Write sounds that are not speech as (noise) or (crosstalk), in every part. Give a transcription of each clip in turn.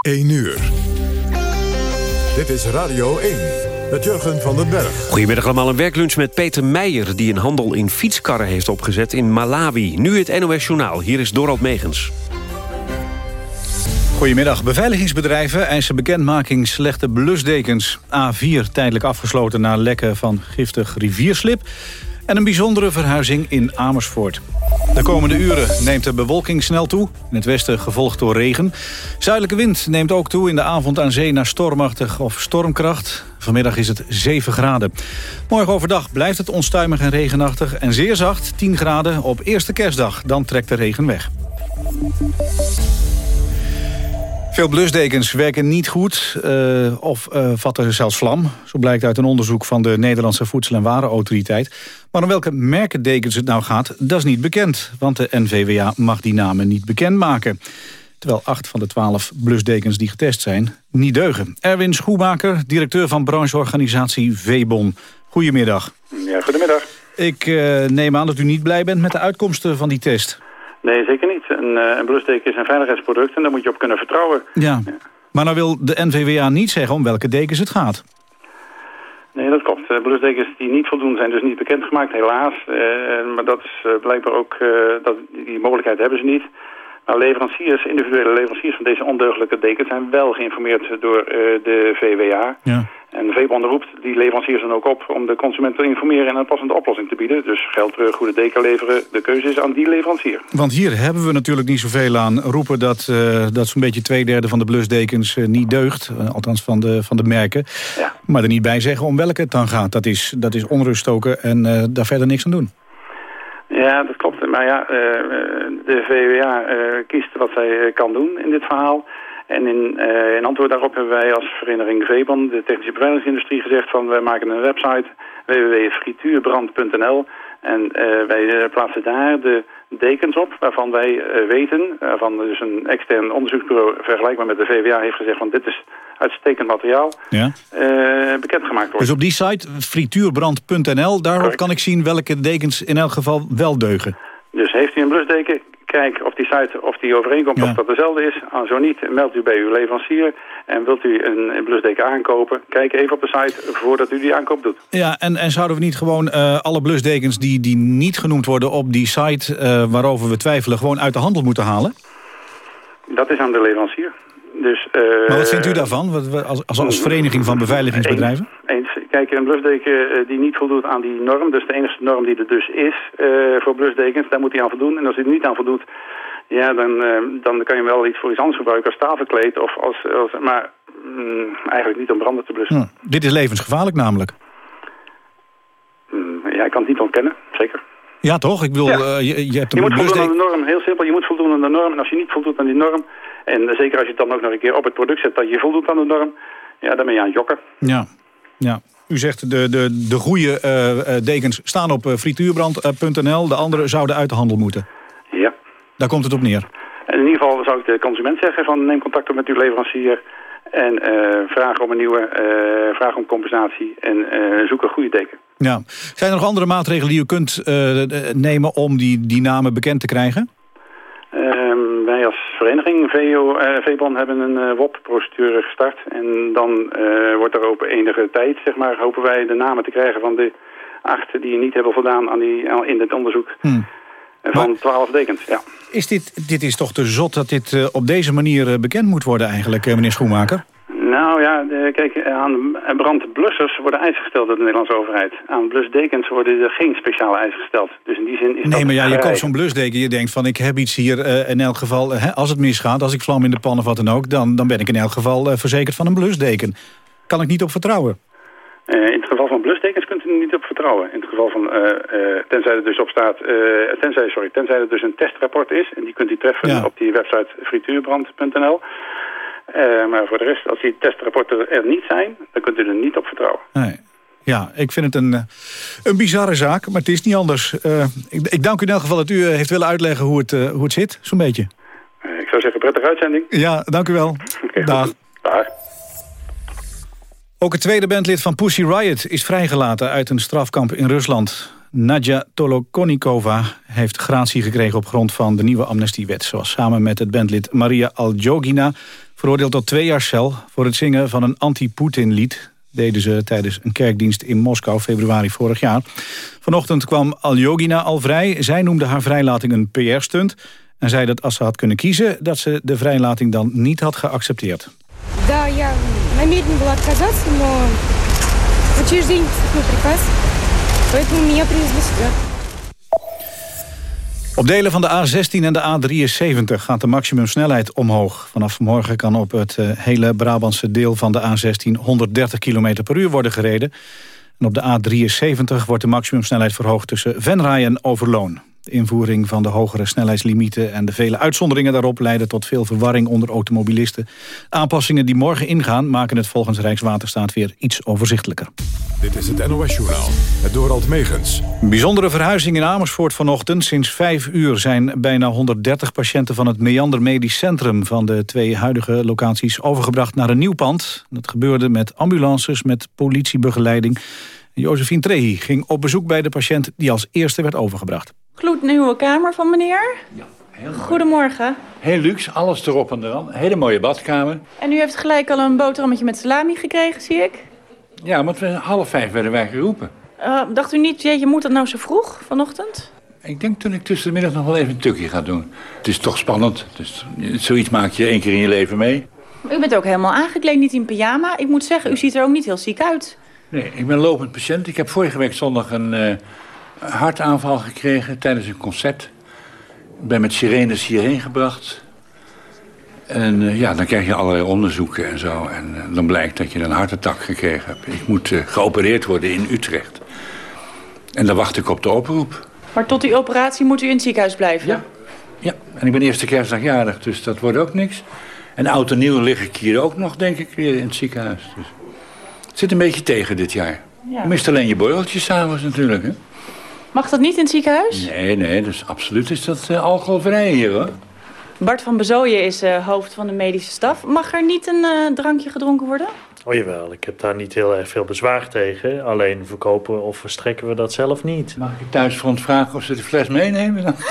1 uur. Dit is Radio 1 met Jurgen van den Berg. Goedemiddag allemaal, een werklunch met Peter Meijer... die een handel in fietskarren heeft opgezet in Malawi. Nu het NOS Journaal, hier is Dorald Megens. Goedemiddag. Beveiligingsbedrijven eisen bekendmaking slechte blusdekens. A4 tijdelijk afgesloten na lekken van giftig rivierslip. En een bijzondere verhuizing in Amersfoort. De komende uren neemt de bewolking snel toe. In het westen gevolgd door regen. Zuidelijke wind neemt ook toe in de avond aan zee naar stormachtig of stormkracht. Vanmiddag is het 7 graden. Morgen overdag blijft het onstuimig en regenachtig en zeer zacht, 10 graden op eerste kerstdag. Dan trekt de regen weg. Veel blusdekens werken niet goed uh, of uh, vatten zelfs vlam. Zo blijkt uit een onderzoek van de Nederlandse Voedsel- en Warenautoriteit. Maar om welke merken dekens het nou gaat, dat is niet bekend. Want de NVWA mag die namen niet bekendmaken. Terwijl acht van de twaalf blusdekens die getest zijn niet deugen. Erwin Schoemaker, directeur van brancheorganisatie VBON. Goedemiddag. Ja, goedemiddag. Ik uh, neem aan dat u niet blij bent met de uitkomsten van die test. Nee, zeker niet. Een, uh, een blusdeken is een veiligheidsproduct en daar moet je op kunnen vertrouwen. Ja. ja. Maar nou wil de NVWA niet zeggen om welke dekens het gaat. Nee, dat klopt. Uh, blusdekens die niet voldoen zijn dus niet bekendgemaakt, helaas. Uh, maar dat is blijkbaar ook, dat, die mogelijkheid hebben ze niet. Maar leveranciers, individuele leveranciers van deze ondeugelijke dekens zijn wel geïnformeerd door de VWA. Ja. En de VBON roept die leveranciers dan ook op om de consument te informeren en een passende oplossing te bieden. Dus geld terug, goede deken leveren, de keuze is aan die leverancier. Want hier hebben we natuurlijk niet zoveel aan roepen dat, uh, dat zo'n beetje twee derde van de blusdekens uh, niet deugt. Uh, althans van de, van de merken. Ja. Maar er niet bij zeggen om welke het dan gaat. Dat is, dat is onrust stoken en daar verder niks aan doen. Ja, dat klopt. Maar ja, de VWA kiest wat zij kan doen in dit verhaal. En in, uh, in antwoord daarop hebben wij als vereniging VEBAN, de technische beveiligingsindustrie, gezegd van wij maken een website www.frituurbrand.nl en uh, wij plaatsen daar de dekens op waarvan wij uh, weten, waarvan dus een extern onderzoeksbureau vergelijkbaar met de VWA heeft gezegd van dit is uitstekend materiaal, ja. bekendgemaakt wordt. Dus op die site, frituurbrand.nl, daarop kan ik zien welke dekens in elk geval wel deugen. Dus heeft u een blusdeken, kijk of die site of die overeenkomt ja. of dat dezelfde is. Aan zo niet, meldt u bij uw leverancier. En wilt u een, een blusdeken aankopen, kijk even op de site voordat u die aankoop doet. Ja, en, en zouden we niet gewoon uh, alle blusdekens die, die niet genoemd worden op die site... Uh, waarover we twijfelen, gewoon uit de handel moeten halen? Dat is aan de leverancier. Dus, uh, maar wat vindt u daarvan, als, als, als vereniging van beveiligingsbedrijven? Eens, kijk, een blusdeken die niet voldoet aan die norm... dus de enige norm die er dus is uh, voor blusdekens, daar moet hij aan voldoen. En als hij er niet aan voldoet, ja, dan, uh, dan kan je wel iets voor iets anders gebruiken... als tafelkleed, of als, als, maar mm, eigenlijk niet om branden te blussen. Hm. Dit is levensgevaarlijk namelijk. Mm, ja, ik kan het niet ontkennen, zeker. Ja, toch? Ik bedoel, ja. je, je hebt een Je moet voldoen aan de norm, heel simpel. Je moet voldoen aan de norm. En als je niet voldoet aan die norm... En zeker als je het dan ook nog een keer op het product zet dat je voldoet aan de norm, ja, dan ben je aan het jokken. Ja, ja. U zegt de, de, de goede uh, dekens staan op frituurbrand.nl, de andere zouden uit de handel moeten. Ja. Daar komt het op neer. En in ieder geval zou ik de consument zeggen van neem contact op met uw leverancier en uh, vraag om een nieuwe, uh, vraag om compensatie en uh, zoek een goede deken. Ja. Zijn er nog andere maatregelen die u kunt nemen om die, die namen bekend te krijgen? Um, wij als vereniging VO, uh, VBON hebben een uh, WOP-procedure gestart. En dan uh, wordt er op enige tijd, zeg maar, hopen wij de namen te krijgen van de acht die niet hebben voldaan aan die, in het onderzoek. Hmm. Van twaalf dekens, ja. Is dit, dit is toch te zot dat dit op deze manier bekend moet worden eigenlijk, meneer Schoenmaker? Nou ja, de, kijk, aan brandblussers worden eisen gesteld door de Nederlandse overheid. Aan blusdekens worden er geen speciale eisen gesteld. Dus in die zin is Nee, maar ja, je koopt zo'n blusdeken, je denkt van ik heb iets hier uh, in elk geval... Hè, als het misgaat, als ik vlam in de pan of wat dan ook... dan, dan ben ik in elk geval uh, verzekerd van een blusdeken. Kan ik niet op vertrouwen? In het geval van blusdekens kunt u er niet op vertrouwen. In het geval van, tenzij er dus op staat, tenzij, sorry, tenzij er dus een testrapport is... en die kunt u treffen ja. op die website frituurbrand.nl... Uh, maar voor de rest, als die testrapporten er niet zijn, dan kunt u er niet op vertrouwen. Nee. Ja, ik vind het een, een bizarre zaak, maar het is niet anders. Uh, ik, ik, dank u in elk geval dat u heeft willen uitleggen hoe het, uh, hoe het zit, zo'n beetje. ik zou zeggen, prettige uitzending. Ja, dank u wel. (laughs) Okay, Dag. Dag. Ook het tweede bandlid van Pussy Riot is vrijgelaten uit een strafkamp in Rusland. Nadja Tolokonikova heeft gratie gekregen op grond van de nieuwe amnestiewet. Zoals samen met het bandlid Maria Aljogina Veroordeeld tot twee jaar cel voor het zingen van een anti-Poetin-lied... deden ze tijdens een kerkdienst in Moskou februari vorig jaar. Vanochtend kwam Aljogina al vrij. Zij noemde haar vrijlating een PR-stunt... en zei dat als ze had kunnen kiezen... dat ze de vrijlating dan niet had geaccepteerd. Да, я намерена была отказаться, но учреждение приказ, поэтому меня привезли сюда. Op delen van de A16 en de A73 gaat de maximumsnelheid omhoog. Vanaf morgen kan op het eh, hele Brabantse deel van de A16 130 km per uur worden gereden. En op de A73 wordt de maximumsnelheid verhoogd tussen Venray en Overloon. De invoering van de hogere snelheidslimieten en de vele uitzonderingen daarop leiden tot veel verwarring onder automobilisten. Aanpassingen die morgen ingaan maken het volgens Rijkswaterstaat weer iets overzichtelijker. Dit is het NOS Journaal, het Dorald Megens. bijzondere verhuizing in Amersfoort vanochtend. Sinds vijf uur zijn bijna 130 patiënten van het Meander Medisch Centrum... van de twee huidige locaties overgebracht naar een nieuw pand. Dat gebeurde met ambulances, met politiebegeleiding. Josephine Trehi ging op bezoek bij de patiënt die als eerste werd overgebracht gloednieuwe kamer van meneer. Ja, heel Goedemorgen. Heel luxe, alles erop en eraan. Hele mooie badkamer. En u heeft gelijk al een boterhammetje met salami gekregen, zie ik? Ja, want we, half vijf werden wij geroepen. Uh, dacht u niet, je moet dat nou zo vroeg, vanochtend? Ik denk dat ik tussen de middag nog wel even een tukje ga doen. Het is toch spannend. Dus, zoiets maak je één keer in je leven mee. U bent ook helemaal aangekleed, niet in pyjama. Ik moet zeggen, u ziet er ook niet heel ziek uit. Nee, ik ben lopend patiënt. Ik heb vorige week zondag een... Uh, hartaanval gekregen tijdens een concert. Ik ben met sirenes hierheen gebracht. En uh, ja, dan krijg je allerlei onderzoeken en zo. En uh, dan blijkt dat je een hartattack gekregen hebt. Ik moet uh, geopereerd worden in Utrecht. En dan wacht ik op de oproep. Maar tot die operatie moet u in het ziekenhuis blijven? Ja. Ja, en ik ben eerste kerstdag jarig, dus dat wordt ook niks. En oud en nieuw lig ik hier ook nog, denk ik, weer in het ziekenhuis. Dus het zit een beetje tegen dit jaar. Ja. Je mist alleen je borreltjes s'avonds natuurlijk, hè? Mag dat niet in het ziekenhuis? Nee, nee, dus absoluut is dat uh, alcoholvrij hier, hoor. Bart van Bezooien is uh, hoofd van de medische staf. Mag er niet een uh, drankje gedronken worden? Oh jawel, ik heb daar niet heel erg veel bezwaar tegen. Alleen verkopen of verstrekken we dat zelf niet. Mag ik thuis voor ons vragen of ze de fles meenemen dan? (laughs)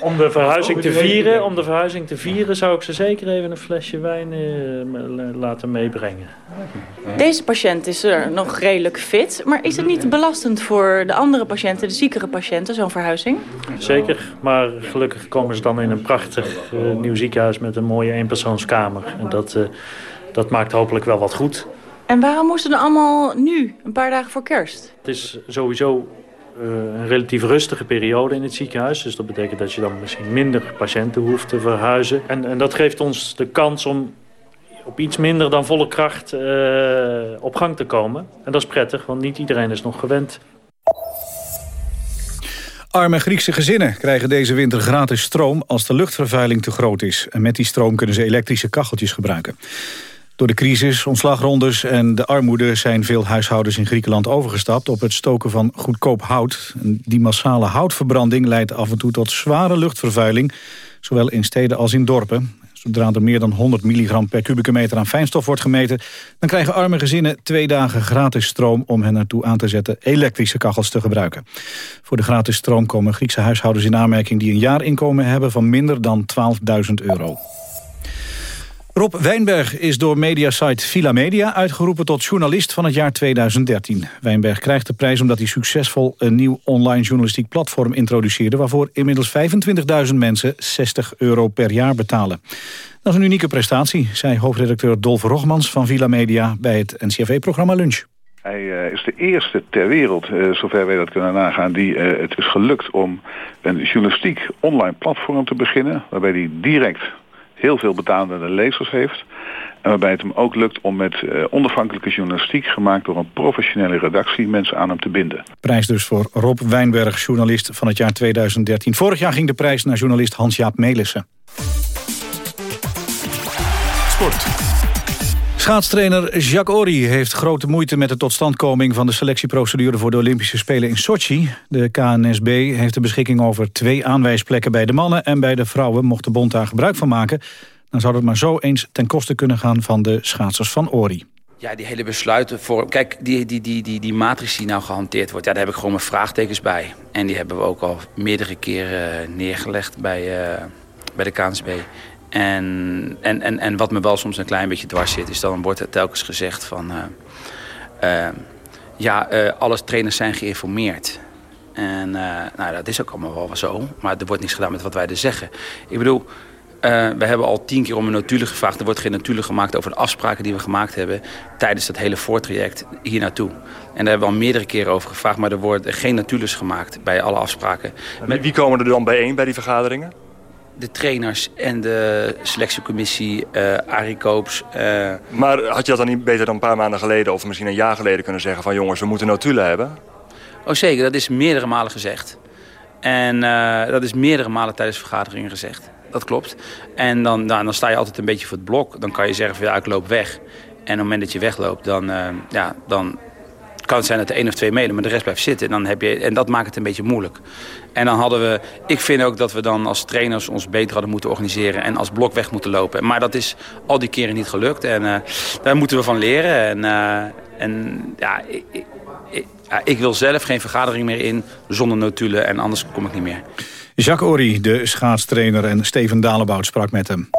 Om de verhuizing te vieren, om de verhuizing te vieren zou ik ze zeker even een flesje wijn uh, laten meebrengen. Deze patiënt is er nog redelijk fit, maar is het niet belastend voor de andere patiënten, de ziekere patiënten, zo'n verhuizing? Zeker, maar gelukkig komen ze dan in een prachtig uh, nieuw ziekenhuis met een mooie eenpersoonskamer. En dat, uh, dat maakt hopelijk wel wat goed. En waarom moesten er allemaal nu, een paar dagen voor kerst? Het is sowieso uh, een relatief rustige periode in het ziekenhuis. Dus dat betekent dat je dan misschien minder patiënten hoeft te verhuizen. En, en dat geeft ons de kans om op iets minder dan volle kracht uh, op gang te komen. En dat is prettig, want niet iedereen is nog gewend. Arme Griekse gezinnen krijgen deze winter gratis stroom als de luchtvervuiling te groot is. En met die stroom kunnen ze elektrische kacheltjes gebruiken. Door de crisis, ontslagrondes en de armoede zijn veel huishoudens in Griekenland overgestapt op het stoken van goedkoop hout. Die massale houtverbranding leidt af en toe tot zware luchtvervuiling, zowel in steden als in dorpen. Zodra er meer dan 100 milligram per kubieke meter aan fijnstof wordt gemeten... dan krijgen arme gezinnen twee dagen gratis stroom... om hen ertoe aan te zetten elektrische kachels te gebruiken. Voor de gratis stroom komen Griekse huishoudens in aanmerking... die een jaarinkomen hebben van minder dan 12.000 euro. Rob Wijnberg is door mediasite Villa Media uitgeroepen tot journalist van het jaar 2013. Wijnberg krijgt de prijs omdat hij succesvol een nieuw online journalistiek platform introduceerde... waarvoor inmiddels 25.000 mensen 60 euro per jaar betalen. Dat is een unieke prestatie, zei hoofdredacteur Dolf Rogmans van Villa Media bij het NCRV-programma Lunch. Hij uh, is de eerste ter wereld, uh, zover wij dat kunnen nagaan, die uh, het is gelukt om een journalistiek online platform te beginnen, waarbij hij direct heel veel betalende lezers heeft. En waarbij het hem ook lukt om met uh, onafhankelijke journalistiek... gemaakt door een professionele redactie mensen aan hem te binden. Prijs dus voor Rob Wijnberg, journalist van het jaar 2013. Vorig jaar ging de prijs naar journalist Hans-Jaap Melissen. Sport. Schaatstrainer Jacques Ory heeft grote moeite met de totstandkoming van de selectieprocedure voor de Olympische Spelen in Sochi. De KNSB heeft de beschikking over twee aanwijsplekken bij de mannen en bij de vrouwen. Mocht de bond daar gebruik van maken, dan zou dat maar zo eens ten koste kunnen gaan van de schaatsers van Ory. Ja, die hele besluiten voor... Kijk, die, die, die, die, die matrix die nou gehanteerd wordt... Ja, daar heb ik gewoon mijn vraagtekens bij. En die hebben we ook al meerdere keren neergelegd bij, uh, bij de KNSB. En, en, en, en wat me wel soms een klein beetje dwars zit... is dan wordt er telkens gezegd van... Uh, uh, ja, alle trainers zijn geïnformeerd. En nou, dat is ook allemaal wel zo. Maar er wordt niets gedaan met wat wij er zeggen. Ik bedoel, uh, we hebben al tien keer om een notulen gevraagd. Er wordt geen notulen gemaakt over de afspraken die we gemaakt hebben... tijdens dat hele voortraject hier naartoe. En daar hebben we al meerdere keren over gevraagd... maar er worden geen notules gemaakt bij alle afspraken. Met... Wie komen er dan bijeen bij die vergaderingen? De trainers en de selectiecommissie, uh, Arie Koops. Uh... Maar had je dat dan niet beter dan een paar maanden geleden... of misschien een jaar geleden kunnen zeggen van... jongens, we moeten notulen hebben? Oh zeker, dat is meerdere malen gezegd. En dat is meerdere malen tijdens vergaderingen gezegd dat klopt. En dan, nou, dan sta je altijd een beetje voor het blok. Dan kan je zeggen van ja, ik loop weg. En op het moment dat je wegloopt, dan, ja, dan kan zijn dat er één of twee meedoen, maar de rest blijft zitten. En, dan heb je, en dat maakt het een beetje moeilijk. En dan hadden we, ik vind ook dat we dan als trainers ons beter hadden moeten organiseren en als blok weg moeten lopen. Maar dat is al die keren niet gelukt en uh, daar moeten we van leren. En, uh, en ja, ik, ik, ik, wil zelf geen vergadering meer in zonder notulen en anders kom ik niet meer. Jacques Ory, de schaatstrainer en Steven Dalebout sprak met hem.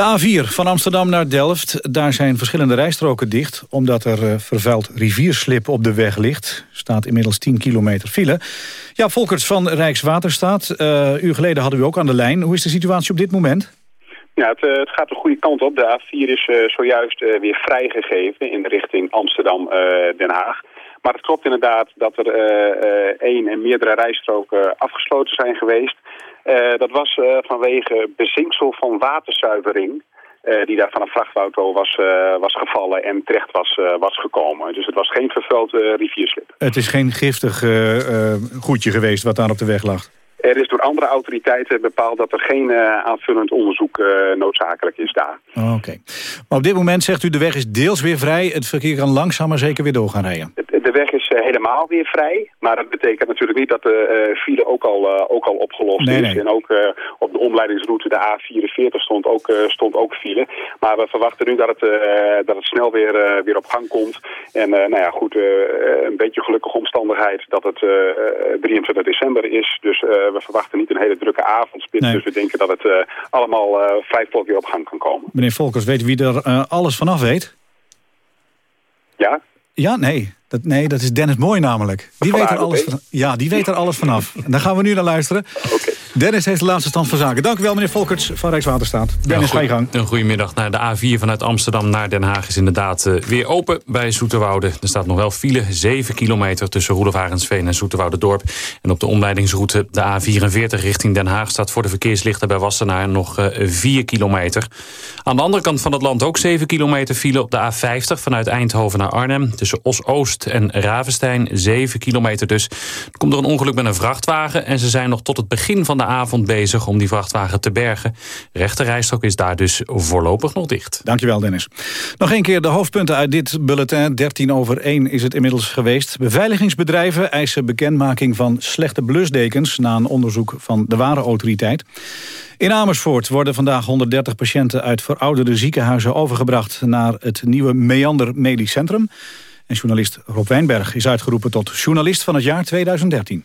De A4 van Amsterdam naar Delft, daar zijn verschillende rijstroken dicht... omdat er uh, vervuild rivierslip op de weg ligt. staat inmiddels 10 kilometer file. Ja, Volkers van Rijkswaterstaat, uh, uur geleden hadden we ook aan de lijn. Hoe is de situatie op dit moment? Ja, het, uh, het gaat de goede kant op. De A4 is zojuist weer vrijgegeven in de richting Amsterdam-Den Haag. Maar het klopt inderdaad dat er één en meerdere rijstroken afgesloten zijn geweest. Uh, dat was uh, vanwege bezinksel van waterzuivering. die daar van een vrachtauto was, was gevallen en terecht was, was gekomen. Dus het was geen vervuild rivierslip. Het is geen giftig goedje geweest wat daar op de weg lag? Er is door andere autoriteiten bepaald dat er geen aanvullend onderzoek noodzakelijk is daar. Oké. Okay. Maar op dit moment zegt u de weg is deels weer vrij. Het verkeer kan langzaam maar zeker weer door gaan rijden. De weg is uh, helemaal weer vrij. Maar dat betekent natuurlijk niet dat de file ook al, ook al opgelost nee, is. En ook op de omleidingsroute, de A44, stond ook, stond ook file. Maar we verwachten nu dat het, dat het snel weer, weer op gang komt. En nou ja, goed, een beetje gelukkige omstandigheid dat het 23 december is. Dus we verwachten niet een hele drukke avondspit. Nee. Dus we denken dat het allemaal vrij vlot weer op gang kan komen. Meneer Volkers, weet wie er alles vanaf weet? Ja? Ja, nee. Dat, nee, dat is Dennis Mooi namelijk. Die weet er alles van, ja, die weet er alles vanaf. En daar gaan we nu naar luisteren. Okay. Dennis heeft de laatste stand van zaken. Dank u wel, meneer Volkerts van Rijkswaterstaat. Dennis, ga je gang. Een goedemiddag. naar de A4 vanuit Amsterdam naar Den Haag is inderdaad uh, weer open bij Zoeterwoude. Er staat nog wel file, 7 kilometer tussen Roelofarensveen en Zoeterwoude-dorp. En op de omleidingsroute de A44 richting Den Haag... staat voor de verkeerslichten bij Wassenaar nog uh, 4 kilometer. Aan de andere kant van het land ook 7 kilometer file op de A50... vanuit Eindhoven naar Arnhem. Tussen Os-Oost en Ravenstein, 7 kilometer dus. Er komt er een ongeluk met een vrachtwagen... en ze zijn nog tot het begin van de avond bezig om die vrachtwagen te bergen. Rechterrijstrook is daar dus voorlopig nog dicht. Dankjewel Dennis. Nog een keer de hoofdpunten uit dit bulletin. 13 over 1 is het inmiddels geweest. Beveiligingsbedrijven eisen bekendmaking van slechte blusdekens... na een onderzoek van de ware autoriteit. In Amersfoort worden vandaag 130 patiënten uit verouderde ziekenhuizen overgebracht... naar het nieuwe Meander Medisch Centrum. En journalist Rob Wijnberg is uitgeroepen tot journalist van het jaar 2013.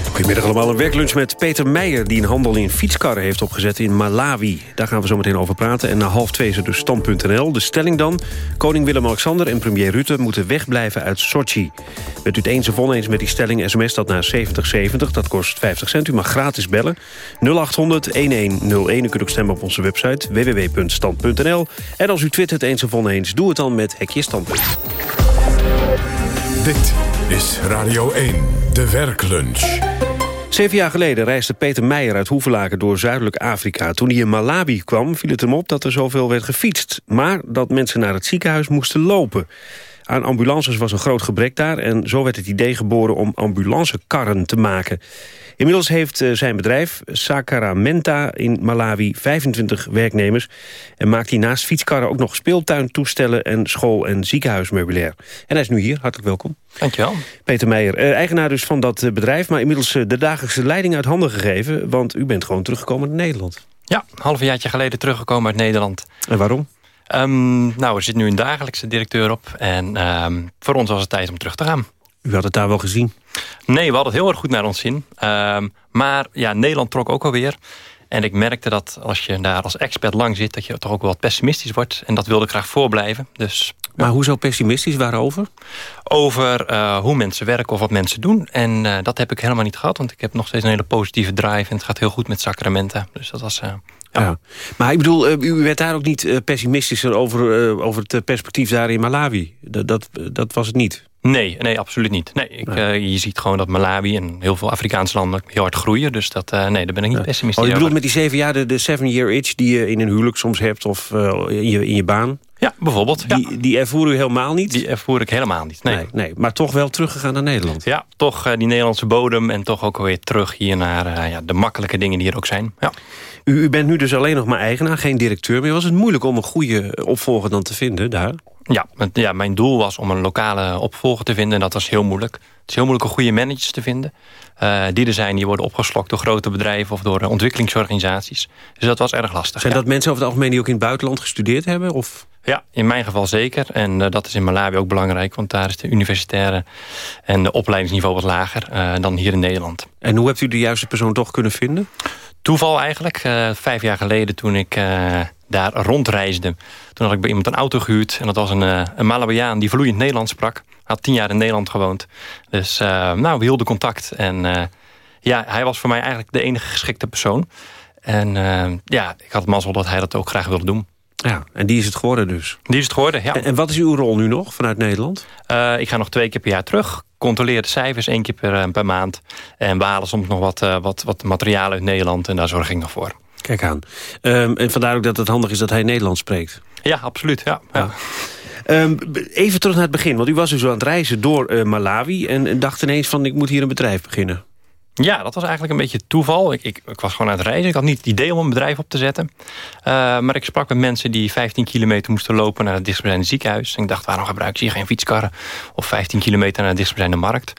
Goedemiddag allemaal. Een werklunch met Peter Meijer... die een handel in fietskarren heeft opgezet in Malawi. Daar gaan we zo meteen over praten. En na half twee is er dus stand.nl. De stelling dan. Koning Willem-Alexander en premier Rutte moeten wegblijven uit Sochi. Bent u het eens of oneens met die stelling? SMS dat naar 7070. Dat kost 50 cent. U mag gratis bellen. 0800-1101. U kunt ook stemmen op onze website www.stand.nl. En als u twittert eens of oneens, doe het dan met Hekje Standpunt. Dit is Radio 1, de werklunch. Zeven jaar geleden reisde Peter Meijer uit Hoevelaken door Zuidelijk Afrika. Toen hij in Malawi kwam, viel het hem op dat er zoveel werd gefietst. Maar dat mensen naar het ziekenhuis moesten lopen. Aan ambulances was een groot gebrek daar... en zo werd het idee geboren om ambulancekarren te maken. Inmiddels heeft zijn bedrijf Sacramenta in Malawi 25 werknemers... en maakt hij naast fietskarren ook nog speeltuintoestellen... en school- en ziekenhuismeubilair. En hij is nu hier, hartelijk welkom. Dankjewel. Peter Meijer, eigenaar dus van dat bedrijf... maar inmiddels de dagelijkse leiding uit handen gegeven... want u bent gewoon teruggekomen naar Nederland. Ja, een half jaartje geleden teruggekomen uit Nederland. En waarom? Ehm, nou, er zit nu een dagelijkse directeur op. En ehm, voor ons was het tijd om terug te gaan. U had het daar wel gezien? Nee, we hadden het heel erg goed naar ons zin. Ehm, maar ja, Nederland trok ook alweer. En ik merkte dat als je daar als expert lang zit... dat je toch ook wel wat pessimistisch wordt. En dat wilde ik graag voorblijven. Dus, maar hoezo pessimistisch? Waarover? Over uh, hoe mensen werken of wat mensen doen. En uh, dat heb ik helemaal niet gehad. Want ik heb nog steeds een hele positieve drive. En het gaat heel goed met Sacramento. Dus dat was... Uh, ja. Maar ik bedoel, u werd daar ook niet pessimistischer over, over het perspectief daar in Malawi. Dat, dat, dat was het niet. Nee, nee, absoluut niet. Nee, ik, nee. Uh, je ziet gewoon dat Malawi en heel veel Afrikaanse landen heel hard groeien. Dus dat, uh, nee, daar ben ik niet ja. pessimistisch oh, je bedoelt met die zeven jaar de, de seven-year itch... die je in een huwelijk soms hebt of uh, in, je, in je baan? Ja, bijvoorbeeld. Die, ja. die ervoer u helemaal niet? Die ervoer ik helemaal niet, nee. nee, nee maar toch wel teruggegaan naar Nederland? Ja, toch die Nederlandse bodem en toch ook weer terug hier naar ja, de makkelijke dingen die er ook zijn. Ja. U, u bent nu dus alleen nog maar eigenaar, geen directeur meer. Was het moeilijk om een goede opvolger dan te vinden daar? Ja, ja, mijn doel was om een lokale opvolger te vinden. En dat was heel moeilijk. Het is heel moeilijk om goede managers te vinden. Uh, die er zijn, die worden opgeslokt door grote bedrijven... of door ontwikkelingsorganisaties. Dus dat was erg lastig. Zijn ja. dat mensen over het algemeen die ook in het buitenland gestudeerd hebben? Of? Ja, in mijn geval zeker. En uh, dat is in Malawi ook belangrijk. Want daar is de universitaire en de opleidingsniveau wat lager uh, dan hier in Nederland. En hoe hebt u de juiste persoon toch kunnen vinden? Toeval eigenlijk. vijf jaar geleden toen ik daar rondreisde. Toen had ik bij iemand een auto gehuurd. En dat was een, uh, een die vloeiend Nederlands sprak. Had tien jaar in Nederland gewoond. Dus nou, we hielden contact. En ja, hij was voor mij eigenlijk de enige geschikte persoon. En ja, ik had het mazzel dat hij dat ook graag wilde doen. Ja, en die is het geworden dus? Die is het geworden, ja. En, en wat is uw rol nu nog vanuit Nederland? ik ga nog twee keer per jaar terug. Controleer de cijfers één keer per, per maand. En we halen soms nog wat, wat, wat materiaal uit Nederland. En daar zorg ik nog voor. Kijk aan. Um, en vandaar ook dat het handig is dat hij Nederlands spreekt. Ja, absoluut. Ja. ja. Um, even terug naar het begin. Want u was dus aan het reizen door uh, Malawi... En, en dacht ineens van ik moet hier een bedrijf beginnen. Ja, dat was eigenlijk een beetje toeval. Ik, ik, ik, was gewoon aan het reizen. Ik had niet het idee om een bedrijf op te zetten. Uh, maar ik sprak met mensen die 15 kilometer moesten lopen... naar het dichtstbijzijnde ziekenhuis. En ik dacht, waarom gebruiken ze hier geen fietskarren? Of 15 kilometer naar het dichtstbijzijnde markt?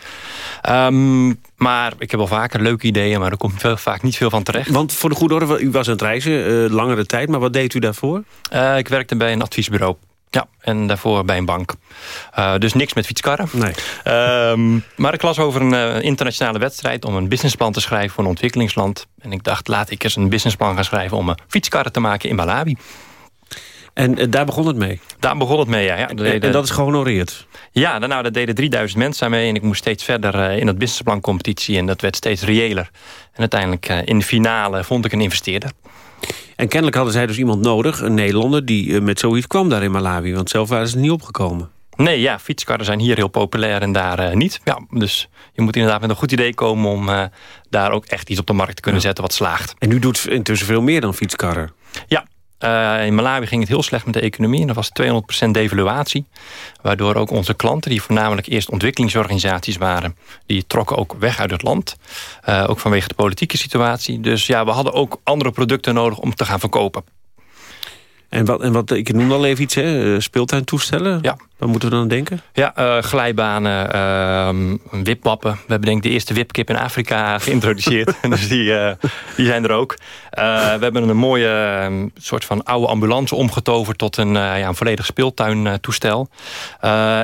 Um, maar ik heb wel vaker leuke ideeën... maar er komt veel, vaak niet veel van terecht. Want voor de goede orde, u was aan het reizen uh, langere tijd... maar wat deed u daarvoor? Uh, ik werkte bij een adviesbureau. Ja, en daarvoor bij een bank. Uh, dus niks met fietskarren. Nee. Um, maar ik las over een uh, internationale wedstrijd... om een businessplan te schrijven voor een ontwikkelingsland. En ik dacht, laat ik eens een businessplan gaan schrijven... om een fietskarren te maken in Malawi. En uh, daar begon het mee? Daar begon het mee, ja. ja. En, deden, en, dat is gehonoreerd? Ja, nou, daar deden 3000 mensen aan mee. En ik moest steeds verder in dat businessplan competitie. En dat werd steeds reëler. En uiteindelijk in de finale vond ik een investeerder. En kennelijk hadden zij dus iemand nodig, een Nederlander... die met zoiets kwam daar in Malawi, want zelf waren ze niet opgekomen. Nee, ja, fietskarren zijn hier heel populair en daar uh, niet. Ja, dus je moet inderdaad met een goed idee komen... om uh, daar ook echt iets op de markt te kunnen ja. zetten wat slaagt. En u doet intussen veel meer dan fietskarren. Ja, uh, in Malawi ging het heel slecht met de economie. En er was 200% devaluatie. Waardoor ook onze klanten, die voornamelijk eerst ontwikkelingsorganisaties waren... die trokken ook weg uit het land. Uh, ook vanwege de politieke situatie. Dus ja, we hadden ook andere producten nodig om te gaan verkopen. En wat, en wat ik noem al even iets, hè? speeltuintoestellen. Ja. Waar moeten we dan aan denken? Ja, uh, glijbanen, uh, wipwappen. We hebben denk ik de eerste wipkip in Afrika (laughs) geïntroduceerd. (laughs) dus die, uh, die zijn er ook. we hebben een mooie soort van oude ambulance omgetoverd... tot een, ja, een volledig speeltuintoestel.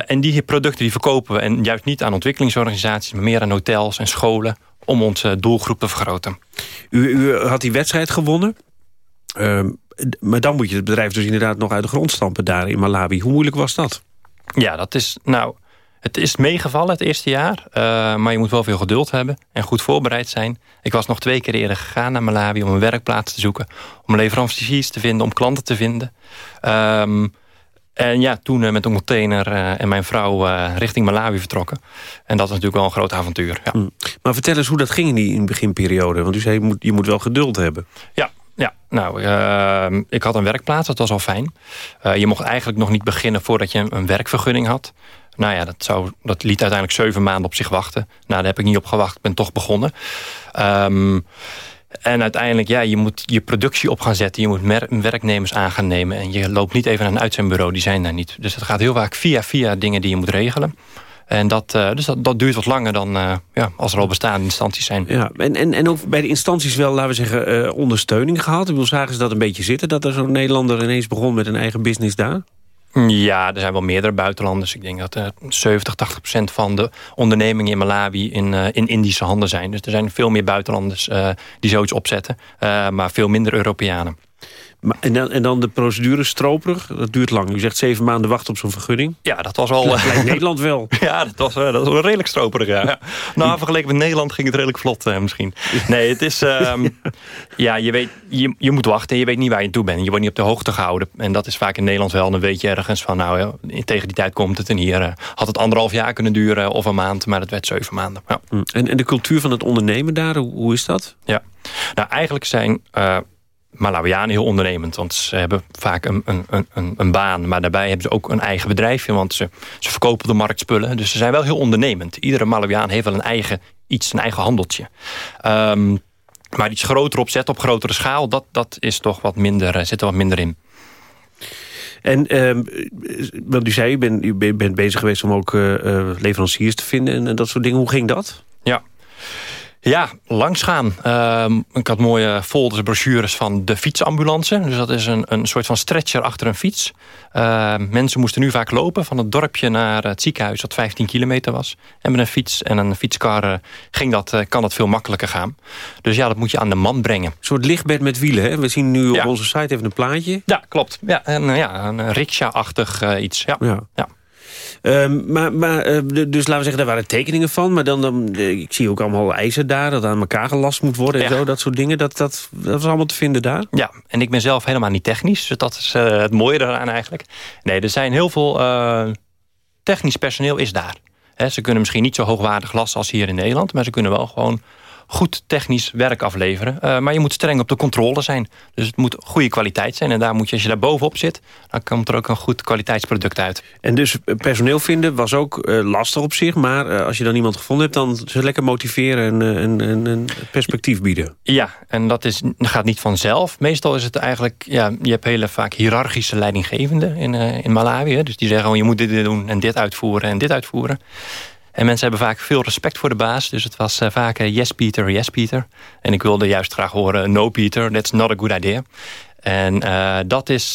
en die producten die verkopen we. En juist niet aan ontwikkelingsorganisaties... maar meer aan hotels en scholen... om onze doelgroep te vergroten. U, u had die wedstrijd gewonnen. Uh, maar dan moet je het bedrijf dus inderdaad nog uit de grond stampen daar in Malawi. Hoe moeilijk was dat? Ja, dat is nou... Het is meegevallen het eerste jaar, uh, maar je moet wel veel geduld hebben en goed voorbereid zijn. Ik was nog twee keer eerder gegaan naar Malawi om een werkplaats te zoeken, om leveranciers te vinden, om klanten te vinden. Um, en ja, toen uh, met een container uh, en mijn vrouw richting Malawi vertrokken. En dat was natuurlijk wel een groot avontuur. Ja. Mm. Maar vertel eens hoe dat ging in die in beginperiode. Want u zei, je moet, je moet wel geduld hebben. Ja, ja, nou, uh, ik had een werkplaats, dat was al fijn. Uh, je mocht eigenlijk nog niet beginnen voordat je een, werkvergunning had. Nou ja, dat, zou, dat liet uiteindelijk zeven maanden op zich wachten. Nou, daar heb ik niet op gewacht, ik ben toch begonnen. Um, en uiteindelijk, ja, je moet je productie op gaan zetten. Je moet werknemers aan gaan nemen. En je loopt niet even naar een uitzendbureau, die zijn daar niet. Dus het gaat heel vaak via via dingen die je moet regelen. En dat, dus dat, dat duurt wat langer dan ja, als er al bestaande instanties zijn. Ja, en, en, en ook bij de instanties wel, laten we zeggen, ondersteuning gehad. Ik bedoel, zagen ze dat een beetje zitten... dat er zo'n Nederlander ineens begon met een eigen business daar? Ja, er zijn wel meerdere buitenlanders. Ik denk dat uh, 70, 80 procent van de ondernemingen in Malawi in, uh, in Indische handen zijn. Dus er zijn veel meer buitenlanders uh, die zoiets opzetten. Maar veel minder Europeanen. Maar, en, dan, en dan de procedure stroperig, dat duurt lang. U zegt zeven maanden wachten op zo'n vergunning. Ja, dat was al... Lijkt Nederland wel. (laughs) Ja, dat was, dat was redelijk stroperig, ja. ja. Nou, vergeleken met Nederland ging het redelijk vlot uh, misschien. Nee, het is... Um, (laughs) ja, je, weet, je, je moet wachten en je weet niet waar je toe bent. Je wordt niet op de hoogte gehouden. En dat is vaak in Nederland wel. Dan weet je ergens van, nou, tegen die tijd komt het. En hier had het anderhalf jaar kunnen duren of een maand. Maar het werd zeven maanden. Ja. En, en de cultuur van het ondernemen daar, hoe, hoe is dat? Ja, nou eigenlijk zijn... Malawianen heel ondernemend. Want ze hebben vaak een, een, een, een, baan. Maar daarbij hebben ze ook een eigen bedrijfje. Want ze, ze verkopen de marktspullen. Dus ze zijn wel heel ondernemend. Iedere Malawiaan heeft wel een eigen iets, een eigen handeltje. Um, maar iets groter opzet op grotere schaal, dat, dat is toch wat minder, eh, zit er wat minder in. En um, wat u zei, u bent, u bent bezig geweest om ook uh, leveranciers te vinden en, en dat soort dingen. Hoe ging dat? Ja, ja, langs gaan. Uh, ik had mooie folders, brochures van de fietsambulance. Dus dat is een, een soort van stretcher achter een fiets. Uh, mensen moesten nu vaak lopen van het dorpje naar het ziekenhuis... dat 15 kilometer was. En met een fiets en een fietskar uh, ging dat, uh, kan dat veel makkelijker gaan. Dus ja, dat moet je aan de man brengen. Een soort lichtbed met wielen, hè? We zien nu op onze site even een plaatje. Ja, klopt. Ja, en, ja, een rickshaw-achtig iets. ja. ja. ja. Um, maar, maar uh, dus laten we zeggen, daar waren tekeningen van. Maar dan, dan ik zie ook allemaal eisen daar. Dat aan elkaar gelast moet worden en zo. Dat soort dingen. Dat, dat, dat was allemaal te vinden daar. Ja, en ik ben zelf helemaal niet technisch. Dus dat is uh, het mooie daaraan eigenlijk. Nee, er zijn heel veel... Technisch personeel is daar. He, ze kunnen misschien niet zo hoogwaardig glas als hier in Nederland. Maar ze kunnen wel gewoon goed technisch werk afleveren. Uh, maar je moet streng op de controle zijn. Dus het moet goede kwaliteit zijn. En daar moet je, als je daar bovenop zit... dan komt er ook een goed kwaliteitsproduct uit. En dus personeel vinden was ook uh, lastig op zich. Maar uh, als je dan iemand gevonden hebt... dan ze lekker motiveren en, en, en, perspectief bieden. Ja, en dat is, gaat niet vanzelf. Meestal is het eigenlijk... Ja, je hebt hele vaak hiërarchische leidinggevenden in, in Malawi. Hè? Dus die zeggen, oh, je moet dit doen en dit uitvoeren en dit uitvoeren. En mensen hebben vaak veel respect voor de baas. Dus het was uh, vaak uh, yes Peter, yes Peter. En ik wilde juist graag horen no Peter, that's not a good idea. En uh, dat, is,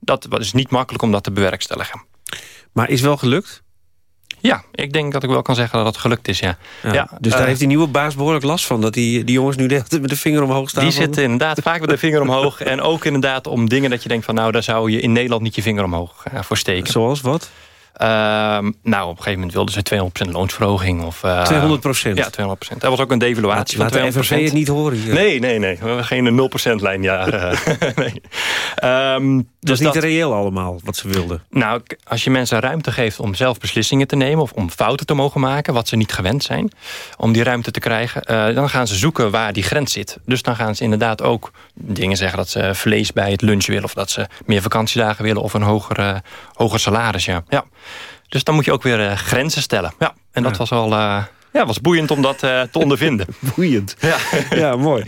dat is niet makkelijk om dat te bewerkstelligen. Maar is wel gelukt? Ja, ik denk dat ik wel kan zeggen dat het gelukt is, ja. ja, ja dus daar heeft die nieuwe baas behoorlijk last van... dat die, die jongens nu met de vinger omhoog staan? Die zitten inderdaad vaak met de vinger omhoog. (laughs) En ook inderdaad om dingen dat je denkt van... nou, daar zou je in Nederland niet je vinger omhoog voor steken. Zoals wat? Uh, nou, op een gegeven moment wilden ze 200% loonsverhoging. Of, uh, 200%? Ja, 200%. Er was ook een devaluatie Laat, van 200%. Laat de FNV het niet horen hier. Nee, nee, nee. We hebben geen 0% lijn. Ja, (laughs) nee. Um, dus dat is niet reëel allemaal, wat ze wilden. Nou, als je mensen ruimte geeft om zelf beslissingen te nemen... of om fouten te mogen maken, wat ze niet gewend zijn... om die ruimte te krijgen, uh, dan gaan ze zoeken waar die grens zit. Dus dan gaan ze inderdaad ook dingen zeggen... dat ze vlees bij het lunch willen... of dat ze meer vakantiedagen willen... of een hoger, uh, hoger salaris, ja. ja. Dus dan moet je ook weer uh, grenzen stellen. Ja, en dat ja. was al... Uh, ja, was boeiend om dat uh, te ondervinden. (laughs) boeiend. Ja, (laughs) ja mooi.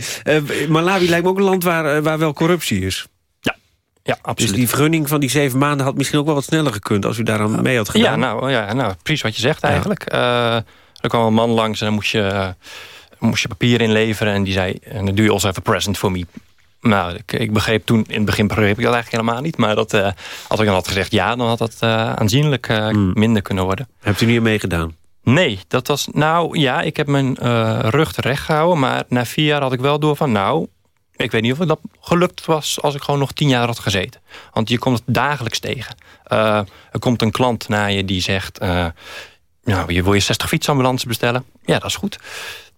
Malawi lijkt me ook een land waar, waar wel corruptie is. Ja, ja, absoluut. Dus die vergunning van die zeven maanden had misschien ook wel wat sneller gekund... als u daar aan mee had gedaan. Ja, nou, ja, nou precies wat je zegt eigenlijk. er kwam een man langs en dan moest je, moest je papier inleveren... en die zei, en dan doe je also even present for me. Nou, ik, ik, begreep toen, in het begin begreep ik dat eigenlijk helemaal niet. Maar dat, uh, als ik dan had gezegd ja, dan had dat uh, aanzienlijk uh, mm. minder kunnen worden. Hebt u niet meegedaan? Nee, dat was, nou ja, ik heb mijn rug terecht gehouden. Maar na vier jaar had ik wel door van, nou, ik weet niet of dat gelukt was als ik gewoon nog tien jaar had gezeten. Want je komt het dagelijks tegen. er komt een klant naar je die zegt, nou, je wil je 60 fietsambulances bestellen. Ja, dat is goed.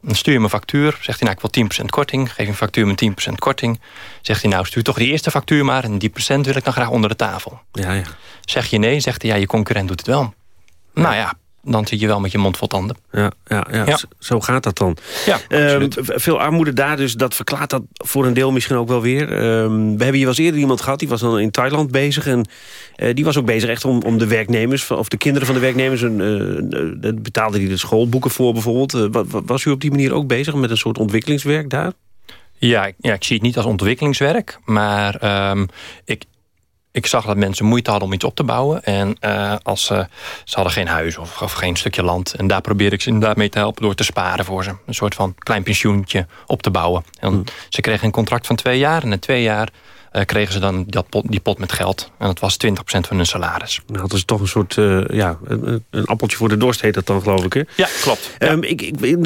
Dan stuur je me een factuur. Zegt hij, nou, ik wil 10% korting. Geef je een factuur met 10% korting. Zegt hij, nou, stuur toch die eerste factuur maar... en die procent wil ik dan graag onder de tafel. Ja, ja. Zeg je nee, zegt hij, ja, je concurrent doet het wel. Nou ja, dan zit je wel met je mond vol tanden. Ja, ja, ja, ja. zo gaat dat dan. Ja, um, veel armoede daar, dus dat verklaart dat voor een deel misschien ook wel weer. Um, we hebben hier wel eens eerder iemand gehad, die was dan in Thailand bezig... en uh, die was ook bezig echt om, om de werknemers, of de kinderen van de werknemers... Een, uh, uh, betaalde die de schoolboeken voor bijvoorbeeld. was u op die manier ook bezig met een soort ontwikkelingswerk daar? Ja, ja, ik zie het niet als ontwikkelingswerk, maar um, ik, ik zag dat mensen moeite hadden om iets op te bouwen. En uh, als ze, ze hadden geen huis of, of, geen stukje land. En daar probeerde ik ze inderdaad mee te helpen door te sparen voor ze. Een soort van klein pensioentje op te bouwen. En hmm. Ze kregen een contract van twee jaar. En na twee jaar kregen ze dan dat pot, die pot met geld. En dat was 20% van hun salaris. Nou, dat is toch een soort, uh, ja, een, een, appeltje voor de dorst heet dat dan, geloof ik, hè? Ja, klopt. Ja. Um, ik, ik,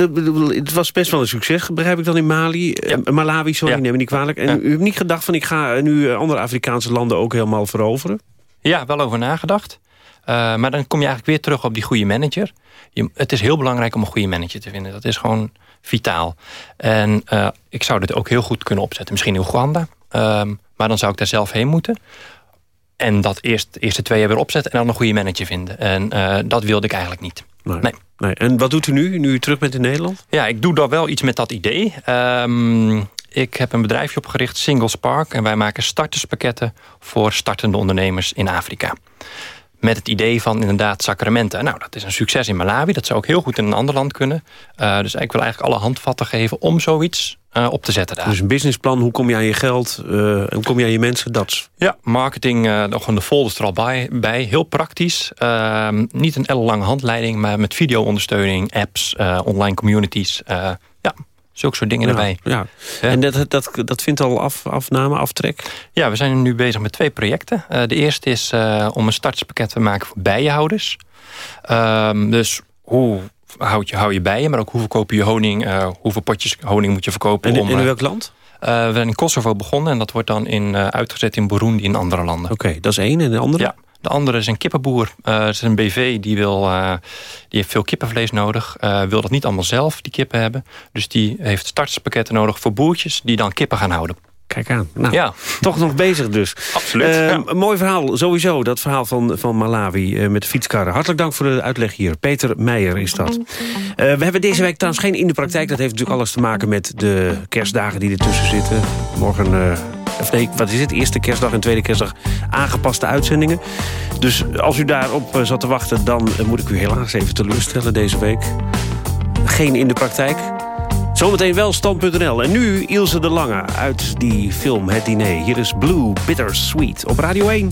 het was best wel een succes, begrijp ik dan in Mali. Ja. Uh, Malawi, sorry, ja. neem me niet kwalijk. En u hebt niet gedacht van, ik ga nu andere Afrikaanse landen ook helemaal veroveren? Ja, wel over nagedacht. Uh, maar dan kom je eigenlijk weer terug op die goede manager. Je, het is heel belangrijk om een goede manager te vinden. Dat is gewoon vitaal. En uh, ik zou dit ook heel goed kunnen opzetten. Misschien in Oeganda. Um, maar dan zou ik daar zelf heen moeten. En dat eerst de eerste twee jaar weer opzetten... en dan een goede manager vinden. En uh, dat wilde ik eigenlijk niet. Nee. nee. nee. En wat doet u nu, nu u terug bent in Nederland? Ja, ik doe daar wel iets met dat idee. Um, ik heb een bedrijfje opgericht, Single Spark... en wij maken starterspakketten voor startende ondernemers in Afrika met het idee van inderdaad sacramenten. Nou, dat is een succes in Malawi. Dat zou ook heel goed in een ander land kunnen. Uh, dus ik wil eigenlijk alle handvatten geven om zoiets uh, op te zetten daar. Dus een businessplan, hoe kom je aan je geld, uh, hoe kom je aan je mensen, dat Ja, marketing, uh, gewoon de folders er al bij, bij. heel praktisch. Ehm, niet een ellenlange handleiding, maar met video-ondersteuning, apps, online communities. Zulke soort dingen ja, erbij. Ja. En dat, dat, dat vindt al af, afname, aftrek? Ja, we zijn nu bezig met twee projecten. Uh, de eerste is uh, om een startspakket te maken voor bijenhouders. Uh, dus hoe houd je, hou je bijen, maar ook hoe verkoop je honing... Uh, hoeveel potjes honing moet je verkopen. En om, in welk land? we zijn in Kosovo begonnen en dat wordt dan in, uitgezet in Burundi en andere landen. Oké, okay, dat is één. En de andere? Ja. De andere is een kippenboer. Uh, het is een BV die, wil, uh, die heeft veel kippenvlees nodig. Uh, wil dat niet allemaal zelf, die kippen hebben. Dus die heeft startspakketten nodig voor boertjes... die dan kippen gaan houden. Kijk aan. Nou, ja. toch nog bezig dus. Absoluut. Ja. Een mooi verhaal, sowieso. Dat verhaal van, van Malawi met de fietskarren. Hartelijk dank voor de uitleg hier. Peter Meijer is dat. we hebben deze week trouwens geen in de praktijk. Dat heeft natuurlijk alles te maken met de kerstdagen die ertussen zitten. Morgen of nee, wat is het? Eerste kerstdag en tweede kerstdag aangepaste uitzendingen. Dus als u daarop eh, zat te wachten, dan eh, moet ik u helaas even teleurstellen deze week. Geen in de praktijk. Zometeen wel stand.nl. En nu Ilse de Lange uit die film Het Diner. Hier is Blue Bittersweet op Radio 1.